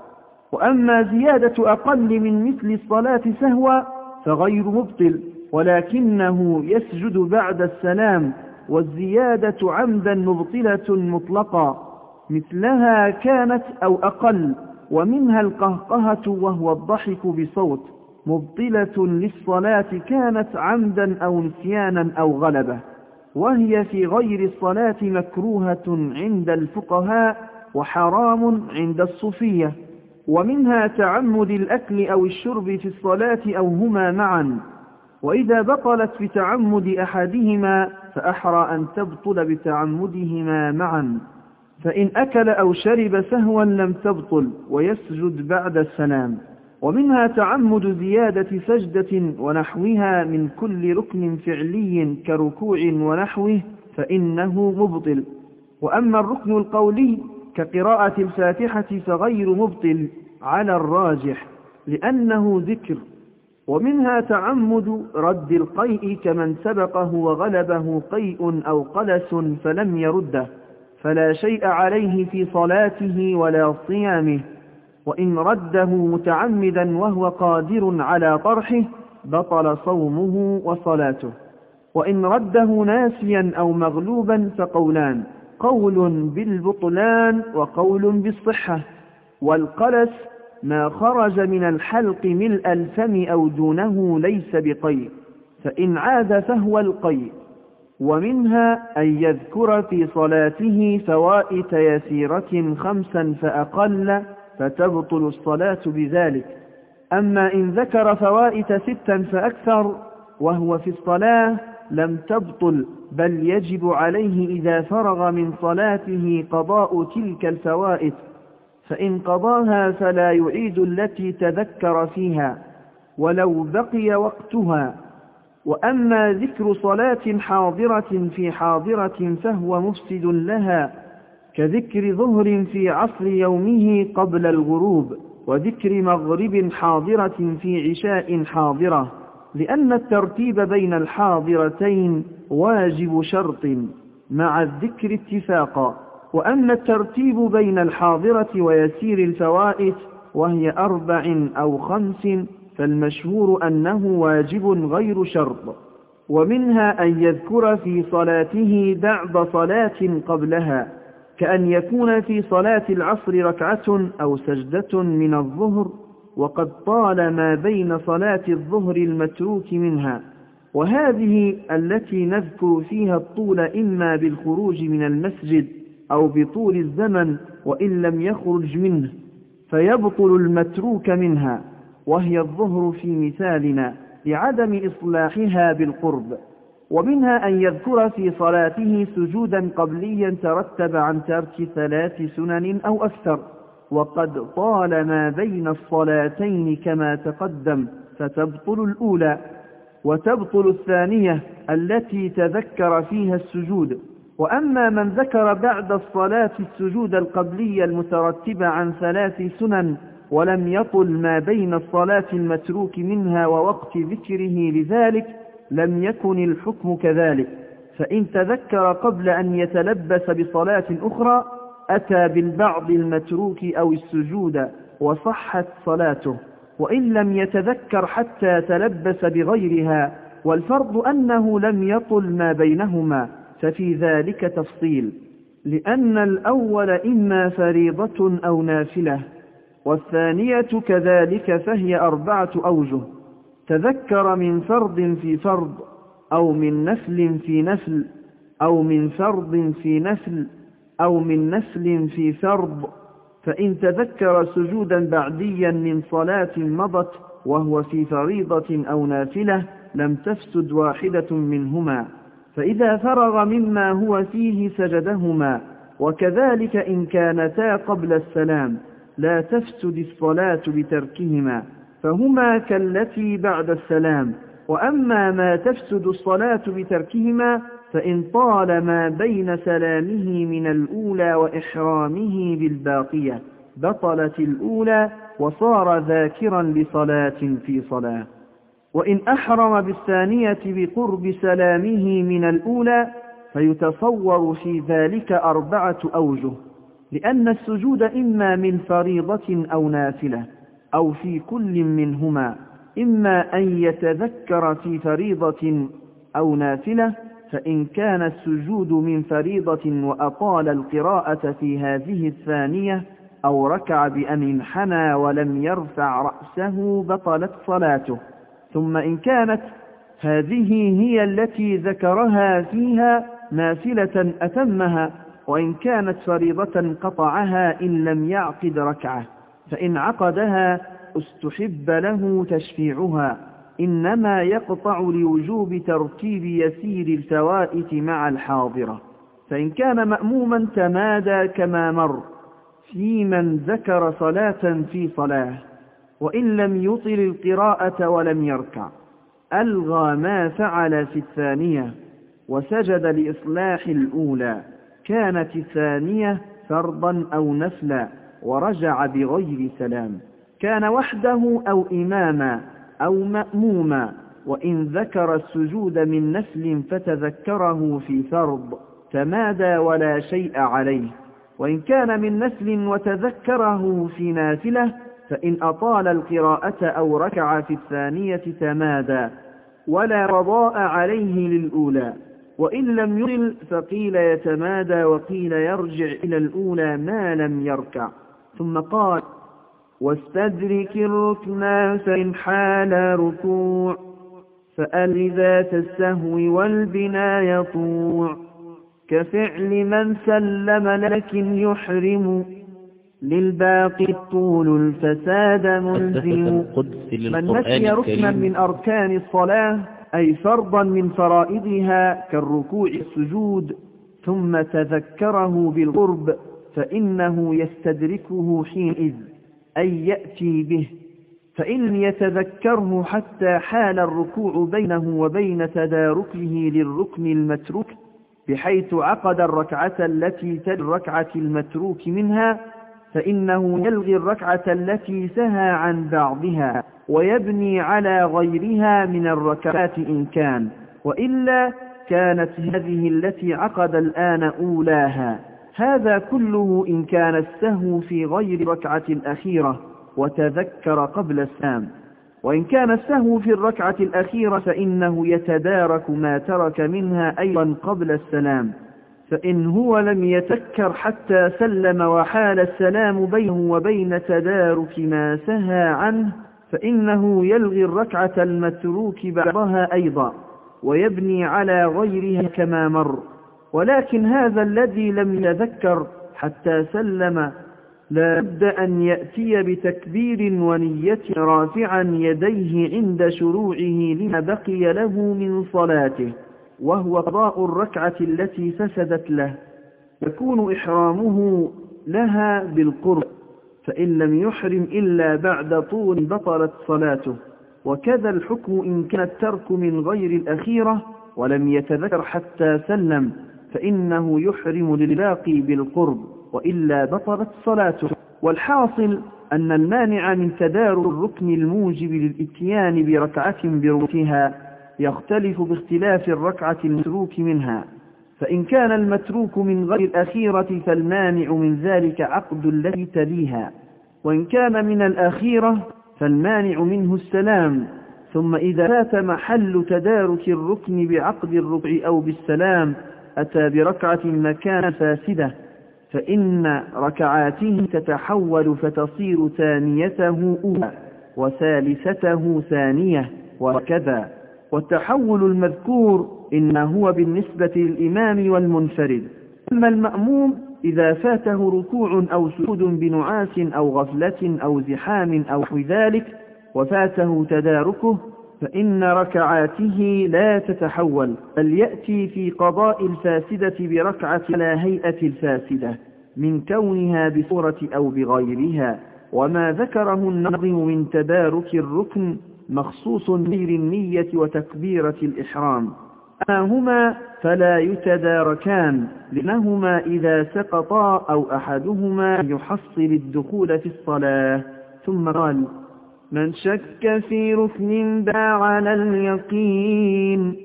Speaker 2: وأما زيادة أقل من مثل الصلاة سهوا فغير مبطل ولكنه يسجد بعد السلام والزيادة عمدا مبطلة مطلقا. مثلها كانت أو أقل. ومنها القهقهة وهو الضحك بصوت مبطلة للصلاة كانت عمدا أو نسيانا أو غلبة وهي في غير الصلاة مكروهة عند الفقهاء وحرام عند الصوفية ومنها تعمد الأكل أو الشرب في الصلاة أو هما معا وإذا بطلت بتعمد أحدهما فأحرى أن تبطل بتعمدهما معا. فإن أكل أو شرب سهوا لم تبطل ويسجد بعد السلام ومنها تعمد زيادة سجدة ونحوها من كل ركن فعلي كركوع ونحوه فإنه مبطل. وأما الركن القولي كقراءة الفاتحة فغير مبطل على الراجح لأنه ذكر. ومنها تعمد رد القيء كمن سبقه وغلبه قيء أو قلس فلم يرده. فلا شيء عليه في صلاته ولا صيامه وإن رده متعمدا وهو قادر على طرحه بطل صومه وصلاته. وإن رده ناسيا أو مغلوبا فقولان قول بالبطلان وقول بالصحة. والقلس ما خرج من الحلق ملء الفم أو دونه ليس بقيء فإن عاد فهو القيء. ومنها أن يذكر في صلاته فوائت يسيرة خمسا فأقل فتبطل الصلاة بذلك. أما إن ذكر فوائت ستا فأكثر وهو في الصلاة لم تبطل بل يجب عليه إذا فرغ من صلاته قضاء تلك الفوائت فإن قضاها فلا يعيد التي تذكر فيها ولو بقي وقتها. وأما ذكر صلاة حاضرة في حاضرة فهو مفسد لها كذكر ظهر في عصر يومه قبل الغروب وذكر مغرب حاضرة في عشاء حاضرة لأن الترتيب بين الحاضرتين واجب شرط مع الذكر اتفاقا. وأما الترتيب بين الحاضرة ويسير الفوائت وهي أربع أو خمس فالمشهور أنه واجب غير شرط ومنها أن يذكر في صلاته بعض صلاة قبلها كأن يكون في صلاة العصر ركعة أو سجدة من الظهر وقد طال ما بين صلاة الظهر المتروك منها وهذه التي نذكر فيها الطول إما بالخروج من المسجد أو بطول الزمن وإن لم يخرج منه فيبطل المتروك منها. وهي الظهر في مثالنا لعدم إصلاحها بالقرب ومنها أن يذكر في صلاته سجودا قبليا ترتب عن ترك ثلاث سنن أو أكثر وقد طال ما بين الصلاتين كما تقدم فتبطل الأولى وتبطل الثانية التي تذكر فيها السجود. وأما من ذكر بعد الصلاة السجود القبلي المترتب عن ثلاث سنن ولم يطل ما بين الصلاة المتروك منها ووقت ذكره لذلك لم يكن الحكم كذلك. فإن تذكر قبل أن يتلبس بصلاة أخرى أتى بالبعض المتروك أو السجود وصحت صلاته. وإن لم يتذكر حتى تلبس بغيرها والفرض أنه لم يطل ما بينهما. ففي ذلك تفصيل. لأن الأول إما فريضة أو نافلة. والثانية كذلك فهي أربعة أوجه. تذكر من فرض في فرض أو من نفل في نفل أو من فرض في نفل أو من نفل في فرض. فإن تذكر سجودا بعديا من صلاة مضت وهو في فريضة أو نافلة لم تفسد واحدة منهما. فإذا فرغ مما هو فيه سجدهما. وكذلك إن كانتا قبل السلام. لا تفسد الصلاة بتركهما فهما كالتي بعد السلام. وأما ما تفسد الصلاة بتركهما فإن طال ما بين سلامه من الأولى وإحرامه بالباقية بطلت الأولى وصار ذاكرا لصلاة في صلاة. وإن أحرم بالثانية بقرب سلامه من الأولى فيتصور في ذلك أربعة أوجه. لأن السجود إما من فريضة أو نافلة أو في كل منهما إما أن يتذكر في فريضة أو نافلة فإن كان السجود من فريضة وأطال القراءة في هذه الثانية أو ركع بأن انحنى ولم يرفع رأسه بطلت صلاته. ثم إن كانت هذه هي التي ذكرها فيها نافلة أتمها وإن كانت فريضة قطعها إن لم يعقد ركعة فإن عقدها استحب له تشفيعها. إنما يقطع لوجوب ترتيب يسير الفوائت مع الحاضرة. فإن كان مأموما تمادى كما مر في من ذكر صلاة في صلاة وإن لم يطل القراءة ولم يركع. ألغى ما فعل في الثانية وسجد لإصلاح الأولى. كانت الثانية فرضا أو نفلا ورجع بغير سلام. كان وحده أو إماما أو مأموما وإن ذكر السجود من نفل فتذكره في فرض تمادى ولا شيء عليه. وإن كان من نفل وتذكره في نافلة فإن أطال القراءة أو ركع في الثانية تمادى ولا رضاء عليه للأولى. وإن لم يطل فقيل يتمادى وقيل يرجع إلى الأولى ما لم يركع. ثم قال واستدرك الركنا فإن حال ركوع فأل ذات السهو والبنا يطوع. كفعل من سلم لكن يحرم للباقي الطول الفساد ملزم. من نسي ركنا من أركان الصلاة أي فرضا من فرائضها كالركوع السجود ثم تذكره بالقرب فإنه يستدركه حينئذ أي يأتي به فإن يتذكره حتى حال الركوع بينه وبين تداركه للركن المتروك بحيث عقد الركعة التي تل الركعة المتروك منها فإنه يلغي الركعة التي سهى عن بعضها. ويبني على غيرها من الركعات إن كان وإلا كانت هذه التي عقد الآن أولاها. هذا كله إن كان السهو في غير ركعة الأخيرة وتذكر قبل السام. وإن كان السهو في الركعة الأخيرة فإنه يتدارك ما ترك منها أيضا قبل السلام. فإن هو لم يتكر حتى سلم وحال السلام بينه وبين تدارك ما سهى عنه فإنه يلغي الركعة المتروك بعضها أيضا ويبني على غيرها كما مر. ولكن هذا الذي لم يذكر حتى سلم لا بد أن يأتي بتكبير ونية رافعا يديه عند شروعه لما بقي له من صلاته وهو قضاء الركعة التي فسدت له. يكون إحرامه لها بالقرب. فإن لم يحرم إلا بعد طول بطلت صلاته. وكذا الحكم إن كان الترك من غير الأخيرة ولم يتذكر حتى سلم فإنه يحرم للباقي بالقرب وإلا بطلت صلاته. والحاصل أن المانع من تدار الركن الموجب للإتيان بركعة بركها يختلف باختلاف الركعة المتروك منها. فإن كان المتروك من غير الأخيرة فالمانع من ذلك عقد التي تليها. وإن كان من الأخيرة فالمانع منه السلام. ثم إذا فات محل تدارك الركن بعقد الركع أو بالسلام أتى بركعة مكان فاسدة. فإن ركعاته تتحول فتصير ثانيته أولى وثالثته ثانية وكذا والتحول المذكور إن هو بالنسبة للإمام والمنفرد. أما المأموم إذا فاته ركوع أو سجود بنعاس أو غفلة أو زحام أو ذلك وفاته تداركه فإن ركعاته لا تتحول بل يأتي في قضاء الفاسدة بركعة على هيئة الفاسدة من كونها بصورة أو بغيرها. وما ذكره النظم من تدارك الركن مخصوص غير النية وتكبيرة الإحرام. هما فلا يتداركان لأنهما إذا سقطا أو أحدهما يحصل الدخول في الصلاة. ثم قال من شك في ركن باع على اليقين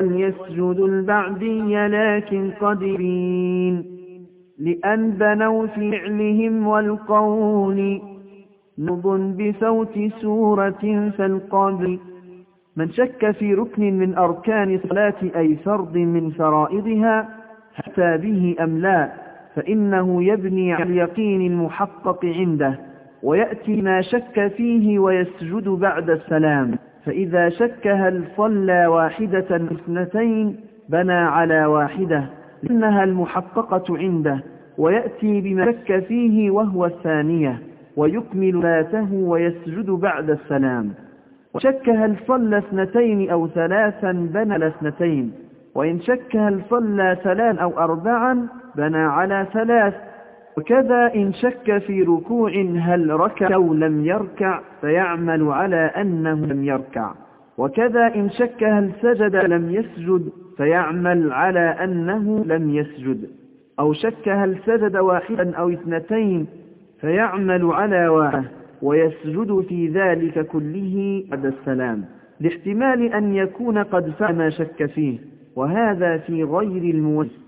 Speaker 2: يسجد البعدي لكن قدرين. لأن بنوا في فعلهم والقول نض بصوت سورة فالقبر من شك في ركن من أركان صلاة أي فرض من فرائضها أتى به أم لا فإنه يبني على اليقين المحقق عنده ويأتي ما شك فيه ويسجد بعد السلام. فإذا شك هل صلى واحدة اثنتين بنى على واحدة إنها المحققة عنده ويأتي بما شك فيه وهو الثانية ويكمل ذاته ويسجد بعد السلام. وشك هل صلى اثنتين أو ثلاثا بنى الاثنتين وإن شك هل صلى ثلاث أو أربعا بنى على ثلاث وكذا إن شك في ركوع هل ركع أو لم يركع فيعمل على أنه لم يركع وكذا إن شك هل سجد لم يسجد فيعمل على أنه لم يسجد أو شك هل سجد واحدا أو اثنتين فيعمل على واحد. ويسجد في ذلك كله بعد السلام لاحتمال أن يكون قد ما شك فيه وهذا في غير الموسوس.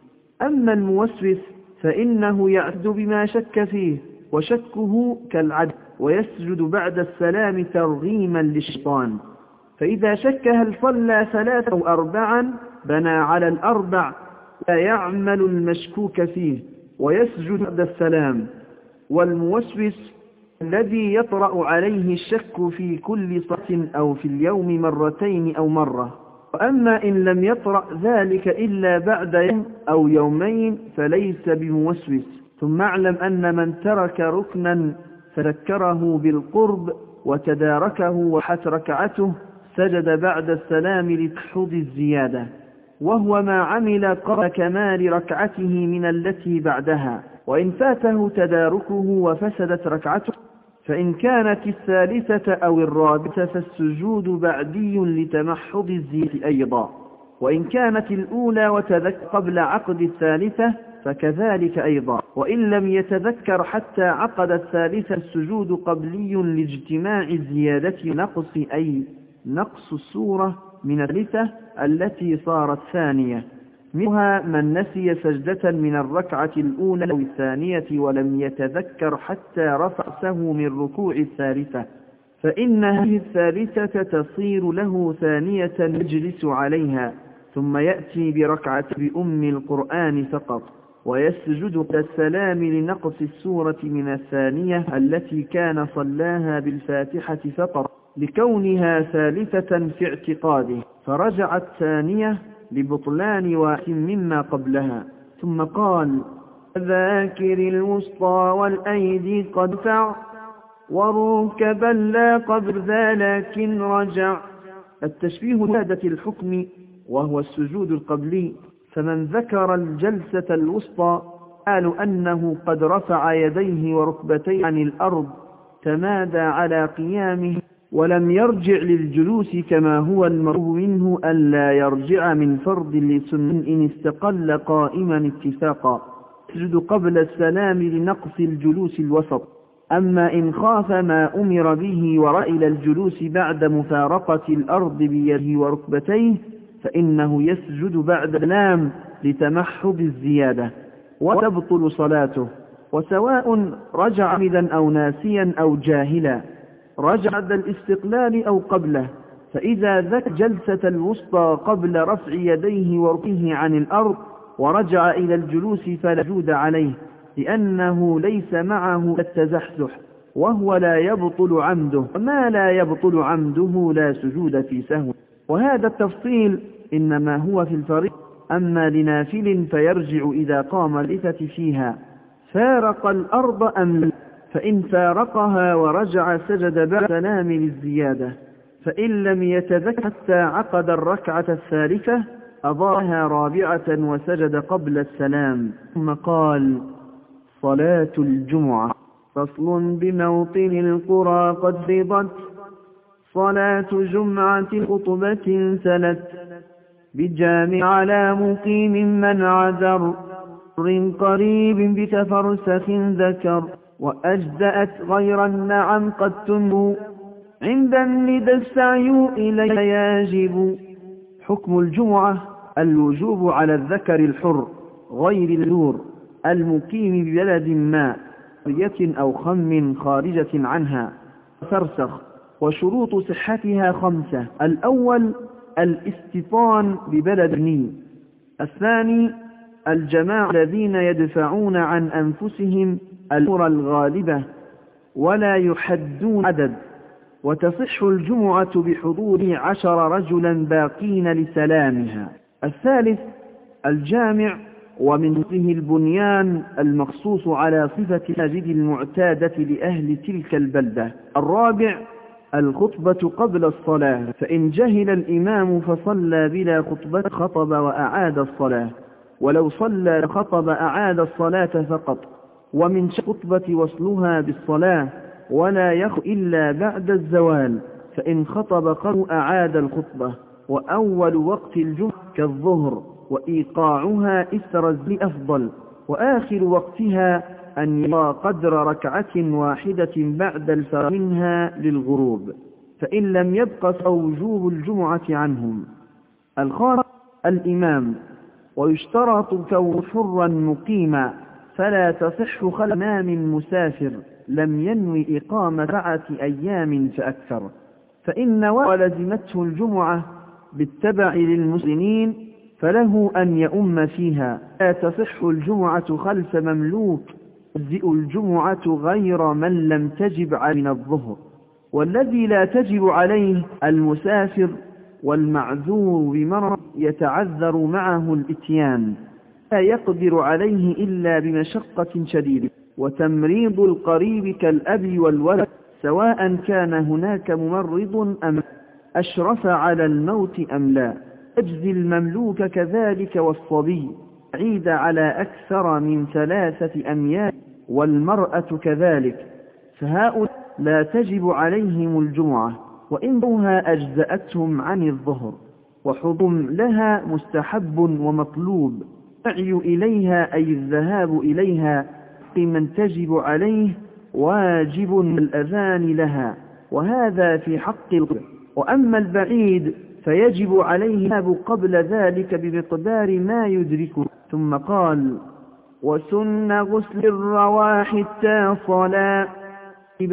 Speaker 2: أما الموسوس فإنه يعد بما شك فيه وشكه كالعدل ويسجد بعد السلام ترغيما للشيطان. فإذا شك هل صلى ثلاثة أو أربعا بنى على الأربع لا يعمل المشكوك فيه ويسجد بعد السلام. والموسوس الذي يطرأ عليه الشك في كل صلاة أو في اليوم مرتين أو مرة. وأما إن لم يطرأ ذلك إلا بعد يوم أو يومين فليس بموسوس. ثم اعلم أن من ترك ركنا فذكره بالقرب وتداركه وحت ركعته سجد بعد السلام لتحوض الزيادة. وهو ما عمل قبل كمال ركعته من التي بعدها. وإن فاته تداركه وفسدت ركعته فإن كانت الثالثة أو الرابعة فالسجود بعدي لتمحض الزيادة أيضا. وإن كانت الأولى وتذكر قبل عقد الثالثة فكذلك أيضا. وإن لم يتذكر حتى عقد الثالثة السجود قبلي لاجتماع الزيادة نقص أي نقص السورة من الثالثة التي صارت ثانية. منها من نسي سجدة من الركعة الأولى أو الثانية ولم يتذكر حتى رفعه من ركوع الثالثة فإن هذه الثالثة تصير له ثانية يجلس عليها ثم يأتي بركعة بأم القرآن فقط ويسجد السلام لنقص السورة من الثانية التي كان صلاها بالفاتحة فقط لكونها ثالثة في اعتقاده فرجعت ثانية لبطلان واحد مما قبلها. ثم قال ذاكر الوسطى والأيدي قد فع وركبا لا قبل ذا لكن رجع. التشبيه زادة الحكم وهو السجود القبلي. فمن ذكر الجلسة الوسطى قال أنه قد رفع يديه وركبتيه عن الأرض تمادى على قيامه. ولم يرجع للجلوس كما هو المرغوب منه ألا يرجع من فرض لسن إن استقل قائما اتفاقا. يسجد قبل السلام لنقص الجلوس الوسط. أما إن خاف ما أمر به ورأى الجلوس بعد مفارقة الأرض بيده وركبتيه فإنه يسجد بعد السلام لتمحض الزيادة. وتبطل صلاته. وسواء رجع عمدا أو ناسيا أو جاهلا. رجع بعد الاستقلال أو قبله فإذا ذك جلسة الوسطى قبل رفع يديه ورقه عن الأرض ورجع إلى الجلوس فلا جود عليه لأنه ليس معه التزحزح وهو لا يبطل عمده ما لا يبطل عمده لا سجود في سهو. وهذا التفصيل إنما هو في الفريق أما لنافل فيرجع إذا قام الإثة فيها فارق الأرض أم لا؟ فإن فارقها ورجع سجد بعد سلام للزيادة فإن لم يتذكر حتى عقد الركعة الثالثة أضاها رابعة وسجد قبل السلام ثم قال صلاة الجمعة فصل بموطن القرى قد فضت صلاة جمعة خطبة سلت بالجامع على مقيم من عذر قريب بتفرسخ ذكر. وأجزأت غير النعم قد تنبو عند الندى السعي إلي يجب. حكم الجمعة الوجوب على الذكر الحر غير النور المقيم ببلد ما قرية أو خم خارجة عنها. فرسخ وشروط صحتها خمسة. الأول الاستيطان ببلد ني. الثاني الجماعة الذين يدفعون عن أنفسهم الأمور الغالبة ولا يحدون عدد. وتصح الجمعة بحضور عشر رجلا باقين لسلامها. الثالث الجامع ومن فيه البنيان المخصوص على صفة المسجد المعتادة لأهل تلك البلدة. الرابع الخطبة قبل الصلاة. فإن جهل الإمام فصلى بلا خطبة خطب وأعاد الصلاة. ولو صلى خطب أعاد الصلاة فقط. ومن خطبة وصلها بالصلاة ولا يخ إلا بعد الزوال فإن خطب قبل أعاد الخطبة وأول وقت الجمعة كالظهر وإيقاعها إثر الزل أفضل وآخر وقتها أن يرى قدر ركعة واحدة بعد الفرق منها للغروب فإن لم يبق وجوب الجمعة عنهم. الخامس الإمام ويشترط كون حرا مقيما. فلا تصح خل إمام مسافر. لم ينوي إقامة سبعة أيام فأكثر. فإن ولزمته الجمعة بالتبع للمسلمين فله أن يؤم فيها. لا تصح الجمعة خلف مملوك. تجزئ الجمعة غير من لم تجب من الظهر. والذي لا تجب عليه المسافر والمعذور بمرض يتعذر معه الإتيان. لا يقدر عليه إلا بمشقة شديدة. وتمريض القريب كالأب والولد سواء كان هناك ممرض أم أشرف على الموت أم لا. أجزي المملوك كذلك والصبي. عيد على أكثر من ثلاثة أميال والمرأة كذلك. فهؤلاء لا تجب عليهم الجمعة وإن بوها أجزأتهم عن الظهر. وحضم لها مستحب ومطلوب. السعي إليها أي الذهاب إليها من تجب عليه واجب الأذان لها وهذا في حق القدر وأما البعيد فيجب عليه قبل ذلك بمقدار ما يدركه. ثم قال وسن غسل الرواح التاصلا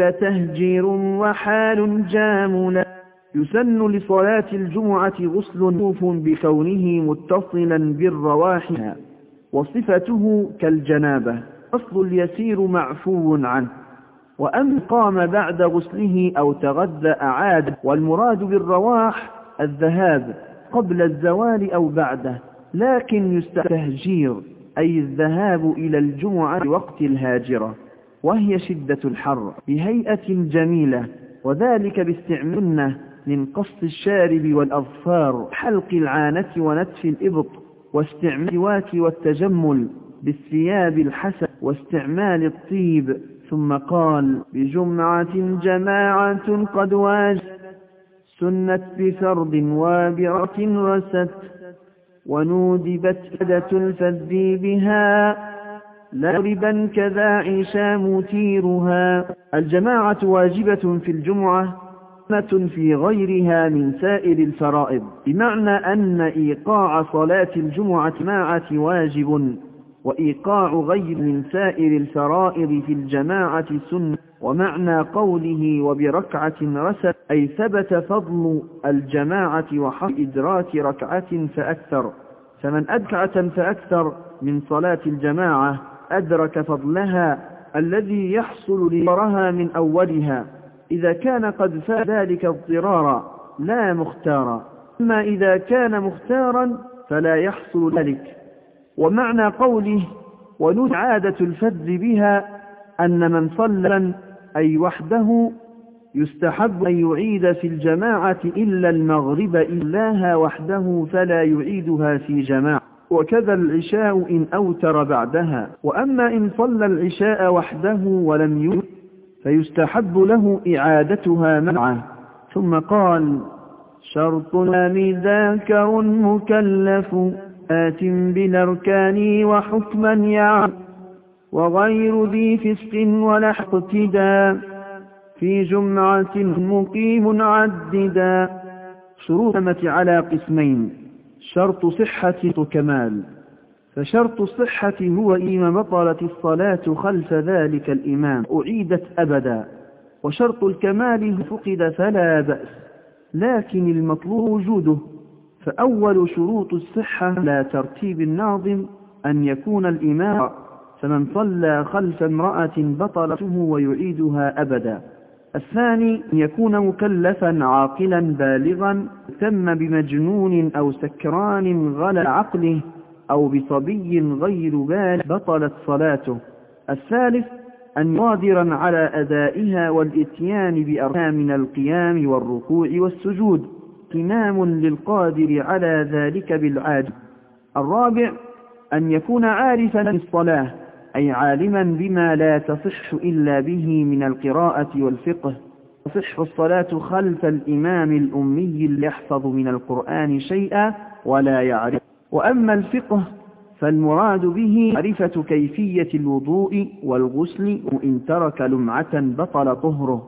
Speaker 2: تهجير وحال جاملا. يسن لصلاة الجمعة غسل نوف بكونه متصلا بالرواحها وصفته كالجنابة. غسل اليسير معفو عنه. وأن قام بعد غسله أو تغذى أعاد. والمراد بالرواح الذهاب قبل الزوال أو بعده. لكن يستهجير أي الذهاب إلى الجمعة وقت الهاجرة. وهي شدة الحر بهيئة جميلة. وذلك باستعمالنا من قص الشارب والأظفار حلق العانة ونتف الإبط واستعمال الواك والتجمل بالثياب الحسن واستعمال الطيب. ثم قال بجمعة جماعة قد واجت سنت بفرض وابرة رست ونودبت أدة الفذ بها لاربا كذا عشا مثيرها الجماعة واجبة في الجمعة في غيرها من سائر الفرائض. بمعنى أن إيقاع صلاة الجمعة معة واجب وإيقاع غير من سائر الفرائض في الجماعة سنة ومعنى قوله وبركعة رسل أي ثبت فضل الجماعة وحق إدراك ركعة فأكثر. فمن أدكعة فأكثر من صلاة الجماعة أدرك فضلها الذي يحصل لضرها من أولها. إذا كان قد فات ذلك اضطرارا لا مختارا. أما إذا كان مختارا فلا يحصل ذلك. ومعنى قوله ونود عادة الفذ بها أن من صلى أي وحده يستحب أن يعيد في الجماعة إلا المغرب إلاها وحده فلا يعيدها في جماعة. وكذا العشاء إن أوتر بعدها. وأما إن صلى العشاء وحده ولم يؤت فيستحب له إعادتها معه. ذ قال شرطنا ذاكر مكلف آت بالأركان وحكما يعلم وغير ذي فسق ولا اقتداء في جمعة مقيم عددا. شروط على قسمين شرط صحة كمال. فشرط الصحة هو إما بطلت الصلاة خلف ذلك الإمام أعيدت أبدا. وشرط الكمال فقد فلا بأس. لكن المطلوب وجوده. فأول شروط الصحة لا ترتيب الناظم أن يكون الإمام. فمن صلى خلف امرأة بطلته ويعيدها أبدا. الثاني أن يكون مكلفا عاقلا بالغا تم بمجنون أو سكران غلى عقله. أو بصبي غير بال بطلت صلاته. الثالث أن يقادرا على أدائها والإتيان بأركان من القيام والركوع والسجود. إمام للقادر على ذلك بالعاد الرابع أن يكون عارفا بالصلاة أي عالما بما لا تصح إلا به من القراءة والفقه. تصح الصلاة خلف الإمام الأمي اللي يحفظ من القرآن شيئا ولا يعرف وأما الفقه فالمراد به معرفة كيفية الوضوء والغسل وإن ترك لمعة بطل طهره.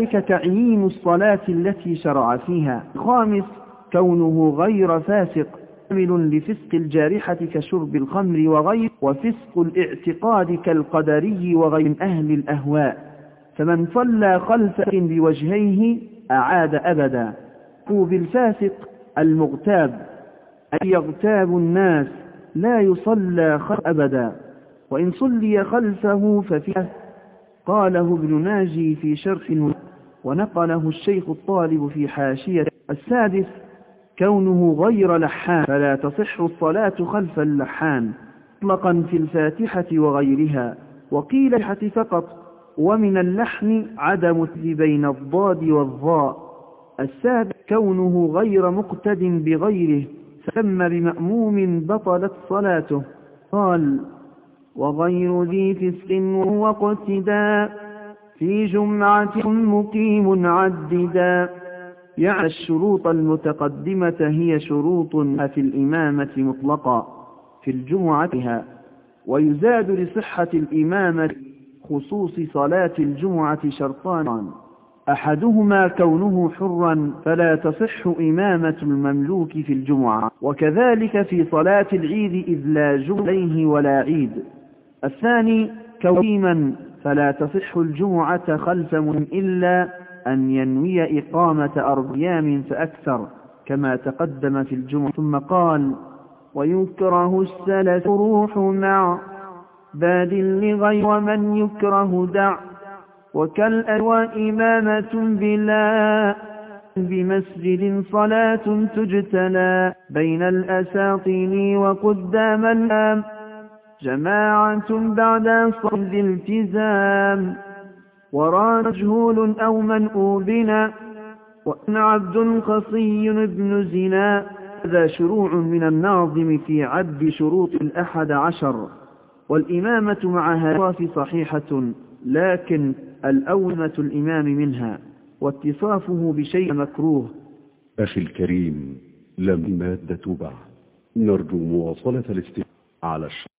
Speaker 2: ذلك تعيين الصلاة التي شرع فيها. الخامس كونه غير فاسق عامل لفسق الجارحة كشرب الخمر وغير وفسق الاعتقاد كالقدري وغير أهل الأهواء. فمن صلى خلف بوجهيه أعاد أبدا. بالفاسق المغتاب. أن يغتاب الناس لا يصلى خلف أبدا وإن صلي خلفه ففيه. قاله ابن ناجي في شرح ونقله الشيخ الطالب في حاشية السادس كونه غير لحان فلا تصح الصلاة خلف اللحان مطلقا في الفاتحة وغيرها. وقيل الفاتحة فقط ومن اللحن عدم بين الضاد والظاء السابع كونه غير مقتد بغيره. سمى بمأموم بطلت صلاته. قال وغير ذي فسق واقتداء في جمعة مقيم عددا. يعني الشروط المتقدمة هي شروط في الإمامة مطلقا في الجمعة ويزاد لصحة الإمامة خصوص صلاة الجمعة شرطان. أحدهما كونه حرا فلا تصح إمامة المملوك في الجمعة. وكذلك في صلاة العيد إذ لا جمع ولا عيد. الثاني كويما فلا تصح الجمعة خلف من إلا أن ينوي إقامة أربيام فأكثر كما تقدم في الجمعة. ثم قال ويكره السلس روح مع باد لغير ومن يكره دع. وكالألوى إمامة بلا بمسجد صلاة تجتلى بين الأساطين وقدام الآم جماعة بعد صد التزام ورا مجهول أو منؤوبنا وأن عبد خصي ابن زنا هذا شروع من الناظم في عد شروط الأحد عشر. والإمامة مع هذا صحيحة لكن الأولمة الإمام منها واتصافه بشيء مكروه.
Speaker 1: أخي الكريم لم مادة بعد. نرجو مواصلة الاستماع على الشرق